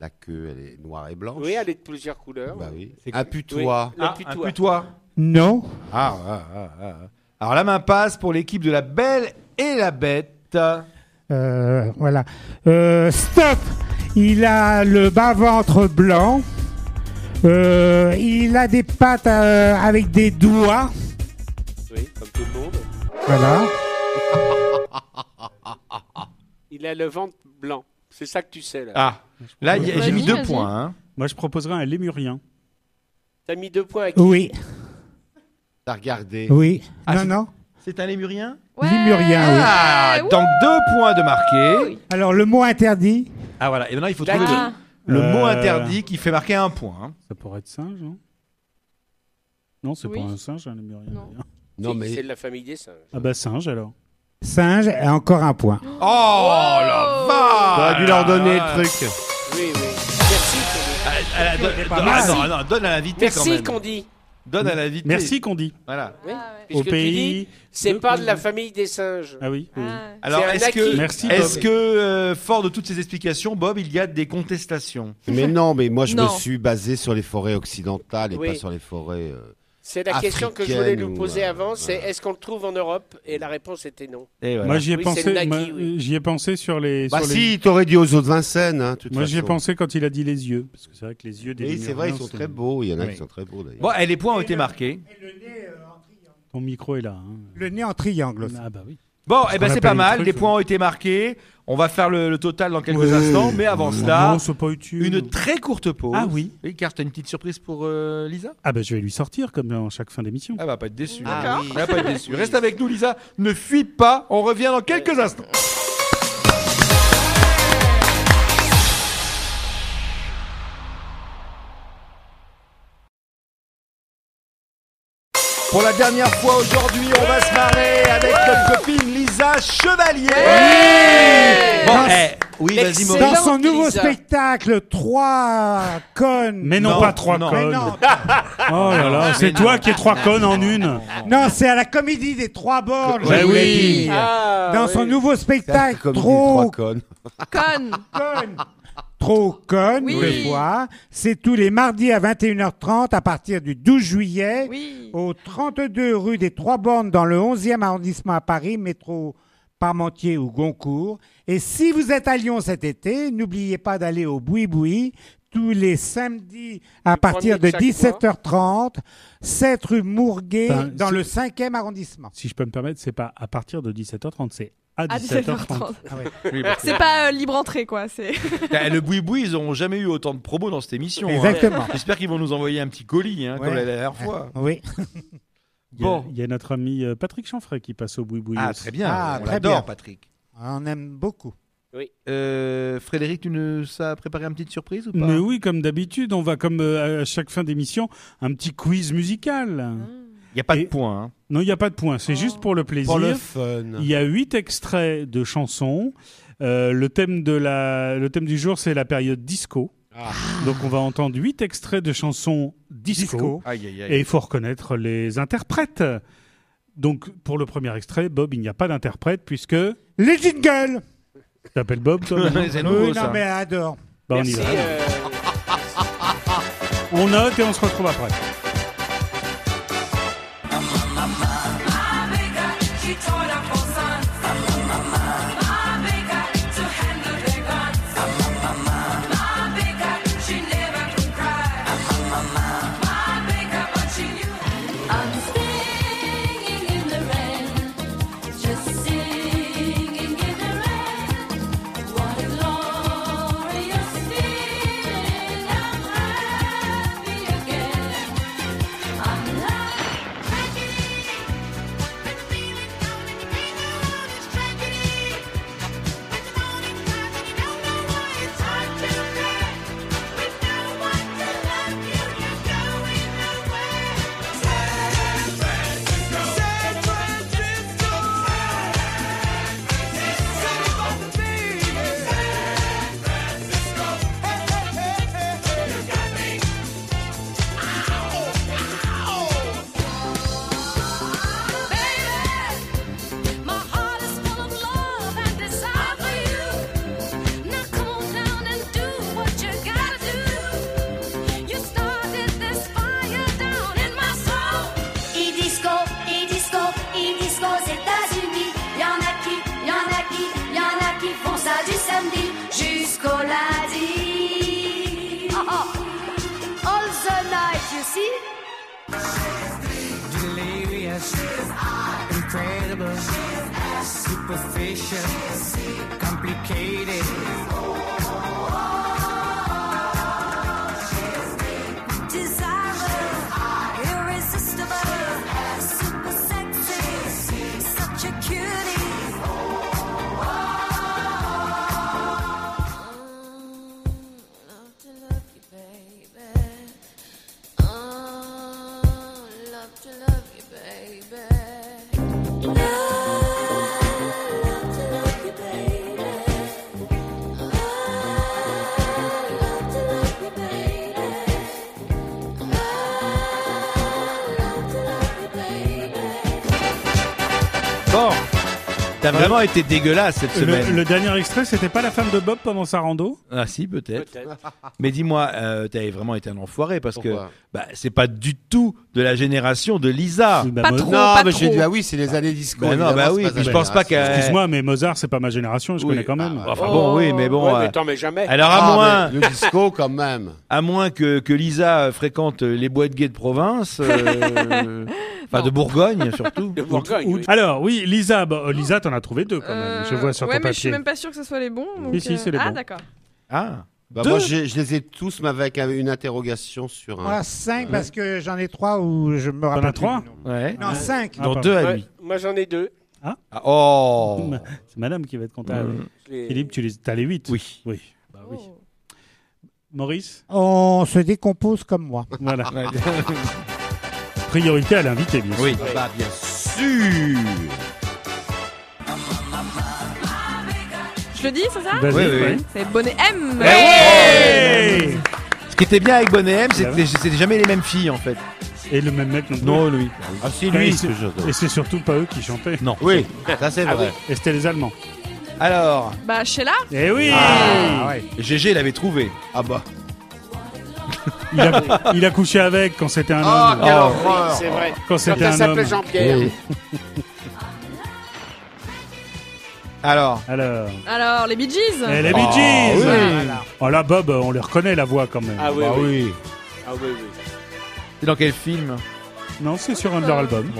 La queue, elle est noire et blanche. Oui, elle est de plusieurs couleurs. Bah oui. Putois. Le Ah, putois. un putois. Non. Ah, ah, ah, ah. Alors la main passe pour l'équipe de la Belle et la Bête. Euh, voilà. Euh, stop Il a le bas-ventre blanc. Euh, il a des pattes euh, avec des doigts. Oui, comme tout le monde. Voilà. Il a le ventre blanc. C'est ça que tu sais là. Ah, là y j'ai Vas-y, mis deux vas-y. points. hein. Moi, je proposerais un lémurien. T'as mis deux points avec Oui, T'as regardé. oui. Ah, non, c'est- non. C'est un lémurien? Lémurien, oui. Ah, donc deux points de marqué. Alors, le mot interdit Ah voilà, et maintenant il faut trouver le, le Euh, mot interdit qui fait marquer un point. hein. Ça pourrait être singe, non Non, c'est Oui. pas un singe, un lémurien. Non. d'ailleurs. Non, mais C'est de la famille des singes. Ah bah singe alors. Singe, et encore un point. Oh, la vache t'aurais dû leur donner le truc. Oui, oui. Merci. Ah, ah, mal. ah, non, non, donne à l'invité quand Merci, même. Condi. Donne à l'invité. Merci qu'on dit. Voilà. Oui. Ah, Au pays. c'est pas de la famille des singes. Ah oui. oui. Ah. Alors est-ce que. Merci, est-ce Bob. que euh, fort de toutes ces explications, Bob, il y a des contestations? Mais non, mais moi je me suis basé sur les forêts occidentales et Oui. pas sur les forêts. euh, C'est la question que je voulais nous ou, poser euh, avant, c'est est-ce qu'on le trouve en Europe? Et la réponse était non. Et voilà. Moi j'y ai Oui, pensé. le oui. J'y ai pensé sur les. Bah sur les- si, t'aurais dit aux autres Vincennes. Hein, Moi j'y ai pensé quand il a dit les yeux, parce que c'est vrai que les yeux des Oui, c'est vrai, ils sont très beaux. Il y en a Oui. qui sont très beaux d'ailleurs. Bon, et les points ont été marqués. Ton micro est là. hein. Le nez en triangle aussi. Ah bah oui. Bon, eh ben c'est pas mal. les Les trucs, points ont été marqués. On va faire le, le total dans quelques Ouais. instants, mais avant cela, Non, c'est pas utile. une très courte pause. Ah oui. Oui, car tu as une petite surprise pour euh, Lisa? Ah bah je vais lui sortir comme dans chaque fin d'émission. Elle va pas être déçue. Ah oui. Elle va pas être déçue. Reste avec nous, Lisa. Ne fuis pas. On revient dans quelques instants. Pour la dernière fois aujourd'hui, on va se marrer avec notre copine Lisa Chevalier. Bon, Dans- eh, oui, vas-y. Maurice. Dans son nouveau Lisa. spectacle, trois connes. Mais non, Non, pas trois non. Mais connes. non, Oh là là, c'est toi qui es trois connes en une. non, c'est à la comédie des trois. Ouais, je voulais oui. dire. Ah, Dans oui. son nouveau spectacle, comme des trop trois connes. Conne. conne. Trop conne, Oui. des fois. C'est tous les mardis à 21h30 à partir du 12 juillet. Oui. Au 32 rue des Trois Bornes dans le 11e arrondissement à Paris, métro Parmentier ou Goncourt. Et si vous êtes à Lyon cet été, n'oubliez pas d'aller au Boui-Boui tous les samedis à Le partir de premier de chaque 17h30, 7 rue Mourguet Enfin, dans le 5e arrondissement. Si je peux me permettre, c'est pas à partir de 17h30, c'est à À 17h30. 17h30. Ah ouais. Oui, C'est pas euh, libre entrée, quoi. C'est. Eh, Le boui-boui, ils n'ont jamais eu autant de promos dans cette émission. hein. Exactement. J'espère qu'ils vont nous envoyer un petit colis, hein, comme la dernière fois. Oui. Il y a- Bon. il y, a notre ami euh, Patrick Chanfray qui passe au boui-boui. Ah, aussi. très bien. Ah, on très l'adore, bien. Patrick. On aime beaucoup. Euh, Frédéric, tu nous as préparé une petite surprise ou pas? Mais oui, comme d'habitude, on va comme euh, à chaque fin d'émission, un petit quiz musical. Il n'y a pas de point. hein. Non, il n'y a pas de point, c'est juste pour le plaisir. Pour le fun. Il y a huit extraits de chansons. Euh, le, thème de la, le thème du jour, c'est la période disco. Ah. Donc on va entendre huit extraits de chansons disco. Disco. Aïe, aïe, aïe. Et il faut reconnaître les interprètes. Donc pour le premier extrait, Bob, il n'y a pas d'interprète puisque... Les jingles Tu t'appelles Bob, toi maintenant C'est nouveau, Oui, ça. non, mais elle adore. Bah, on y va. euh, On note et on se retrouve après. beauty. Été dégueulasse cette semaine. Le, le dernier extrait, c'était pas la femme de Bob pendant sa rando? Ah si, peut-être. Mais dis-moi, euh, t'avais vraiment été un enfoiré parce que bah, c'est pas du tout de la génération de Lisa. Pas trop, Non, pas mais trop. j'ai dit, ah oui, c'est les années disco. Bah non, bah oui, puis je pense pas qu'elle- Excuse-moi, mais Mozart, c'est pas ma génération, je Oui. connais quand même. Ah, Enfin bon, oui, mais bon. Ouais, mais euh, t'en mets jamais. alors à Ah, moins, mais le disco quand même. à moins que, que Lisa fréquente les boîtes gays de province, euh, enfin de Bourgogne surtout. De Bourgogne, oui. Alors, oui, Lisa, bah, euh, Lisa, t'en as trouvé deux quand même. Euh, Je vois sur ouais, ton mais je suis papier. même pas sûr que ce soit les bons. donc, Si, si, c'est les ah, bons. d'accord. Ah, Bah, Deux moi, je les ai tous, mais avec un- une interrogation sur un. Moi, 5 parce que j'en ai 3 où je me rappelle. as trois plus du nom. ouais. Non, 5. Ah, Dont pardon. deux à Ouais, lui. moi j'en ai deux. Ah, oh. C'est madame qui va être comptable. Mm. Les- Philippe, tu les... as les huit Oui. Oui. Bah oui. Oh. Maurice On se décompose comme moi. Voilà. Ouais. Priorité à l'invité, bien sûr. Oui. Bah, bien sûr. Je le dis, c'est ça Vas-y, Oui, oui, ouais. oui. C'est Bonnet M. Hey Ce qui était bien avec Bonnet M, c'était c'était jamais les mêmes filles en fait. Et le même mec non plus. Non, lui. Ah, si, Et lui, Et c'est surtout pas eux qui chantaient. Non. Oui, ça c'est Ah vrai. Et c'était les Allemands. Alors, Bah, Sheila Eh oui Ah, ouais. GG l'avait trouvé. Ah bah. il, a, il a couché avec quand c'était un Oh, homme. quelle Oh. horreur. C'est vrai. Quand c'était un homme. Jean-Pierre. Oui. Alors, Alors, Alors, les Bee Gees eh, les Oh, Bee Gees oui. Oh là, Bob, on les reconnaît la voix quand même. Ah oui, Bah oui. oui. Ah oui, oui. c'est dans quel film Non, c'est sur un de leurs albums.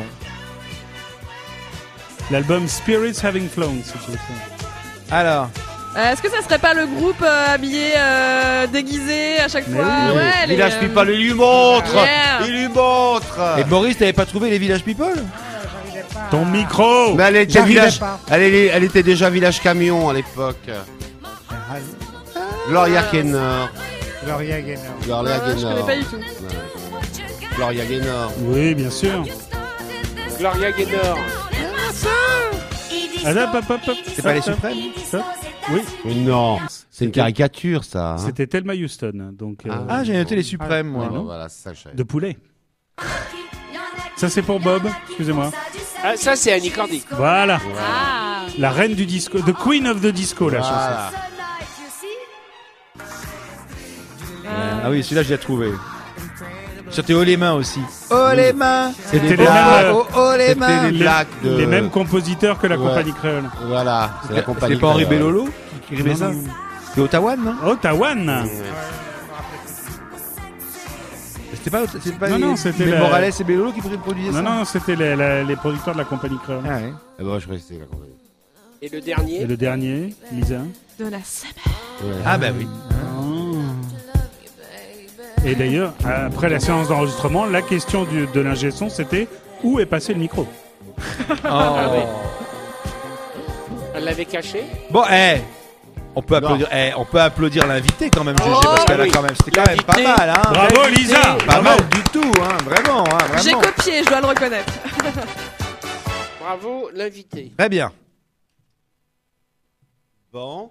L'album Spirits Having Flown, si tu veux ça. Alors, Euh, Est-ce que ça serait pas le groupe euh, habillé, euh, déguisé à chaque Mais fois oui. Ouais, les, Village euh, People, il lui montre Yeah. Il lui montre et Boris, t'avais pas trouvé les Village People? Pas. Ton micro Mais elle était, village... pas. elle, est- elle était déjà village camion à l'époque. Gloria Gaynor. Gloria Gaynor. Gloria je connais Gaynor. pas du tout. Ouais. Gloria Gaynor. Oui, bien sûr. Gloria Gaynor. Ah, hop, hop, hop, hop. C'est pas les Hop, hop. suprêmes Oui, Mais non, c'est une caricature ça. hein. c'était Thelma Houston. Donc, euh, Ah. Ah, j'ai noté les suprêmes, moi. Ah, bon, voilà, c'est ça que je savais. de poulet. Ça, c'est pour Bob. Excusez-moi. Ah, ça, c'est Annie Cordy. Voilà. Ah La reine du disco. The Queen of the Disco, la chanson. Ah oui, celui-là, je l'ai trouvé. C'était haut les mains aussi. Oh les mains C'était les Oh, mêmes, oh, oh, les C'était les blagues de... Les mêmes compositeurs que la Ouais. compagnie créole. Voilà, c'est la compagnie. C'était pas Henri. Bellolo qui écrivait ça C'était Ottawa, non? Ottawa C'était pas, c'était pas Non, les- non, c'était les la- Morales et Bellolo qui produisaient ça Non, non, c'était les, la- les producteurs de la compagnie créole. Ah ouais. Eh ben, je croyais que c'était la compagnie. Et le dernier Et le dernier, Lisa De la Sabbath. Ah bah oui. Et d'ailleurs, après la séance d'enregistrement, la question du- de l'ingé son, c'était où est passé le micro? Ah oui. Elle l'avait caché? Bon, eh On peut applaudir, eh, on peut applaudir l'invité quand même, GG, Oh, parce qu'elle oui. a quand même, c'était quand même pas mal, hein. Bravo, L'invité, Lisa. Pas Bravo. mal du tout, hein, vraiment, hein, J'ai vraiment. copié, je dois le reconnaître. Bravo, l'invité. Très bien. Bon,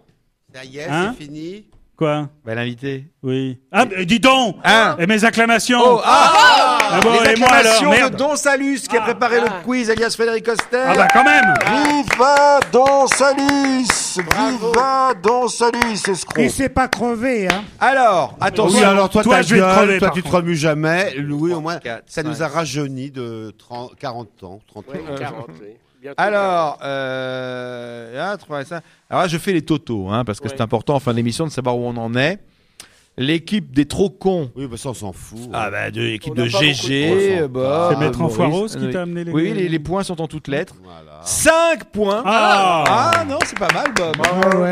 ça y est, Hein c'est fini. Quoi Bah, l'invité. Oui. Ah, bah, dis donc Hein Et mes acclamations Oh, ah, Ah bon, Les et moi alors acclamations de Don Salus qui a préparé ah. le quiz, alias Frédéric Coster. Ah bah quand même Viva Don Salus Viva Don Salus, escroc. Il s'est pas crevé, hein. Alors, attention. Oui, alors toi, Toi, ta je vais te gueule, crever, toi par tu te contre. remues jamais. Louis, au moins, quatre, ça nous a rajeuni de 30, 40 ans. 30 Ouais, ans. 40, oui. Bientôt Alors, euh, ah, cinq. alors là, je fais les totaux, hein, parce que Ouais. c'est important en fin d'émission de savoir où on en est. L'équipe des trop cons. Oui, bah ça, on s'en fout. Ah bah de l'équipe de GG, C'est Maître. Enfoiros qui Oui. t'a amené les- Oui, les, les points sont en toutes lettres. Voilà. 5 points. Ah. Ah non, c'est pas mal, Bob. Ah ouais.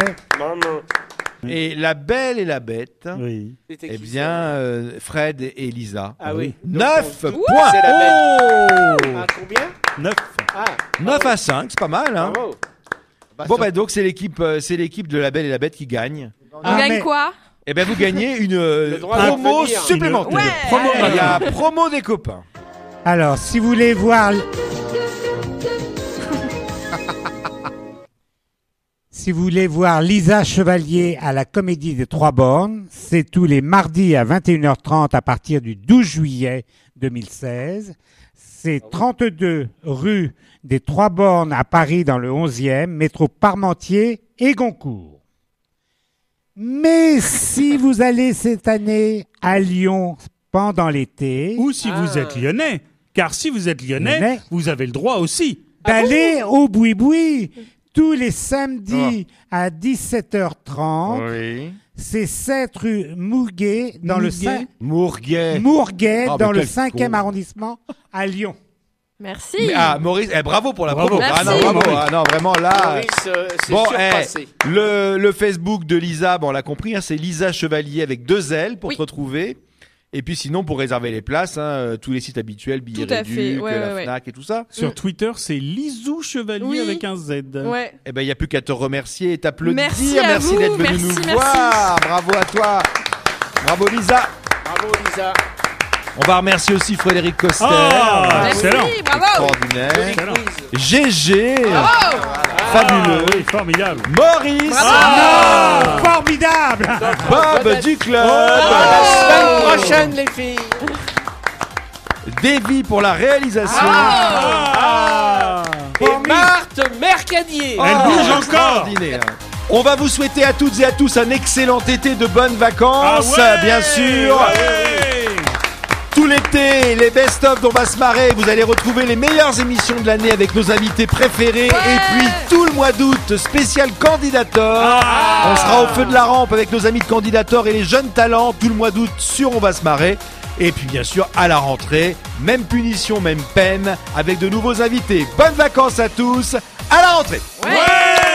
Et la belle et la bête, Oui. Eh qui, bien, ça euh, Fred et Elisa. Ah oui. 9 Donc, on- points. C'est la Oh Ah, combien? 9. Ah, 9 à 5, c'est pas mal. Hein bravo. Bon, bah donc c'est l'équipe euh, c'est l'équipe de la belle et la bête qui gagne. On Ah, gagne mais- quoi? Eh ben vous gagnez une euh, Le droit de promo supplémentaire. Ouais. Promo, il y a promo des copains. Alors, si vous voulez voir. si vous voulez voir Lisa Chevalier à la Comédie des Trois Bornes, c'est tous les mardis à 21h30 à partir du 12 juillet 2016. C'est 32 rue des Trois Bornes à Paris dans le 11e, métro Parmentier et Goncourt. Mais si vous allez cette année à Lyon pendant l'été, Ou si vous Ah. êtes lyonnais. Car si vous êtes lyonnais, Lyonnais. vous avez le droit aussi. d'aller au Boui-Boui tous les samedis à 17h30. Oui. C'est 7 rue Mouguet dans le cin- Mourguet. Mourguet Ah, mais dans le quel 5e con. arrondissement à Lyon. Merci. Mais- ah Maurice, eh, bravo pour la Bravo. promo. Ah non, Merci. bravo. Ah non, vraiment là. Maurice, euh, c'est Bon, surpassé. eh, le, le Facebook de Lisa, bon, on l'a compris, hein, c'est Lisa Chevalier avec deux L pour Oui. te retrouver. Et puis sinon, pour réserver les places, hein, euh, tous les sites habituels, billets Tout à fait, réduits, ouais, la ouais, Fnac et tout ça. Sur Mm. Twitter, c'est Lisou Chevalier Oui. avec un Z. Ouais. Eh ben, il n'y a plus qu'à te remercier et t'applaudir. Merci à vous, d'être venu merci, nous merci. voir. Bravo à toi. Bravo Lisa. Bravo, Lisa. On va remercier aussi Frédéric Coster. Ah, Merci, excellent. bravo. Extraordinaire. Excellent. GG. Bravo. Fabuleux. Ah, oui, formidable. Maurice. Ah, formidable Bob du club. À la semaine prochaine, les filles. Davy pour la réalisation. Ah. Et Marthe Mercadier. Oh, Elle bouge encore. On va vous souhaiter à toutes et à tous un excellent été de bonnes vacances, Ah ouais. bien sûr. Ouais. Tout l'été, les best-of dont on va se marrer. Vous allez retrouver les meilleures émissions de l'année avec nos invités préférés. Et puis tout le mois d'août, spécial Candidator. Ah. On sera au feu de la rampe avec nos amis de Candidator et les jeunes talents tout le mois d'août sur On va se marrer. Et puis bien sûr à la rentrée, même punition, même peine avec de nouveaux invités. Bonnes vacances à tous, à la rentrée. Ouais.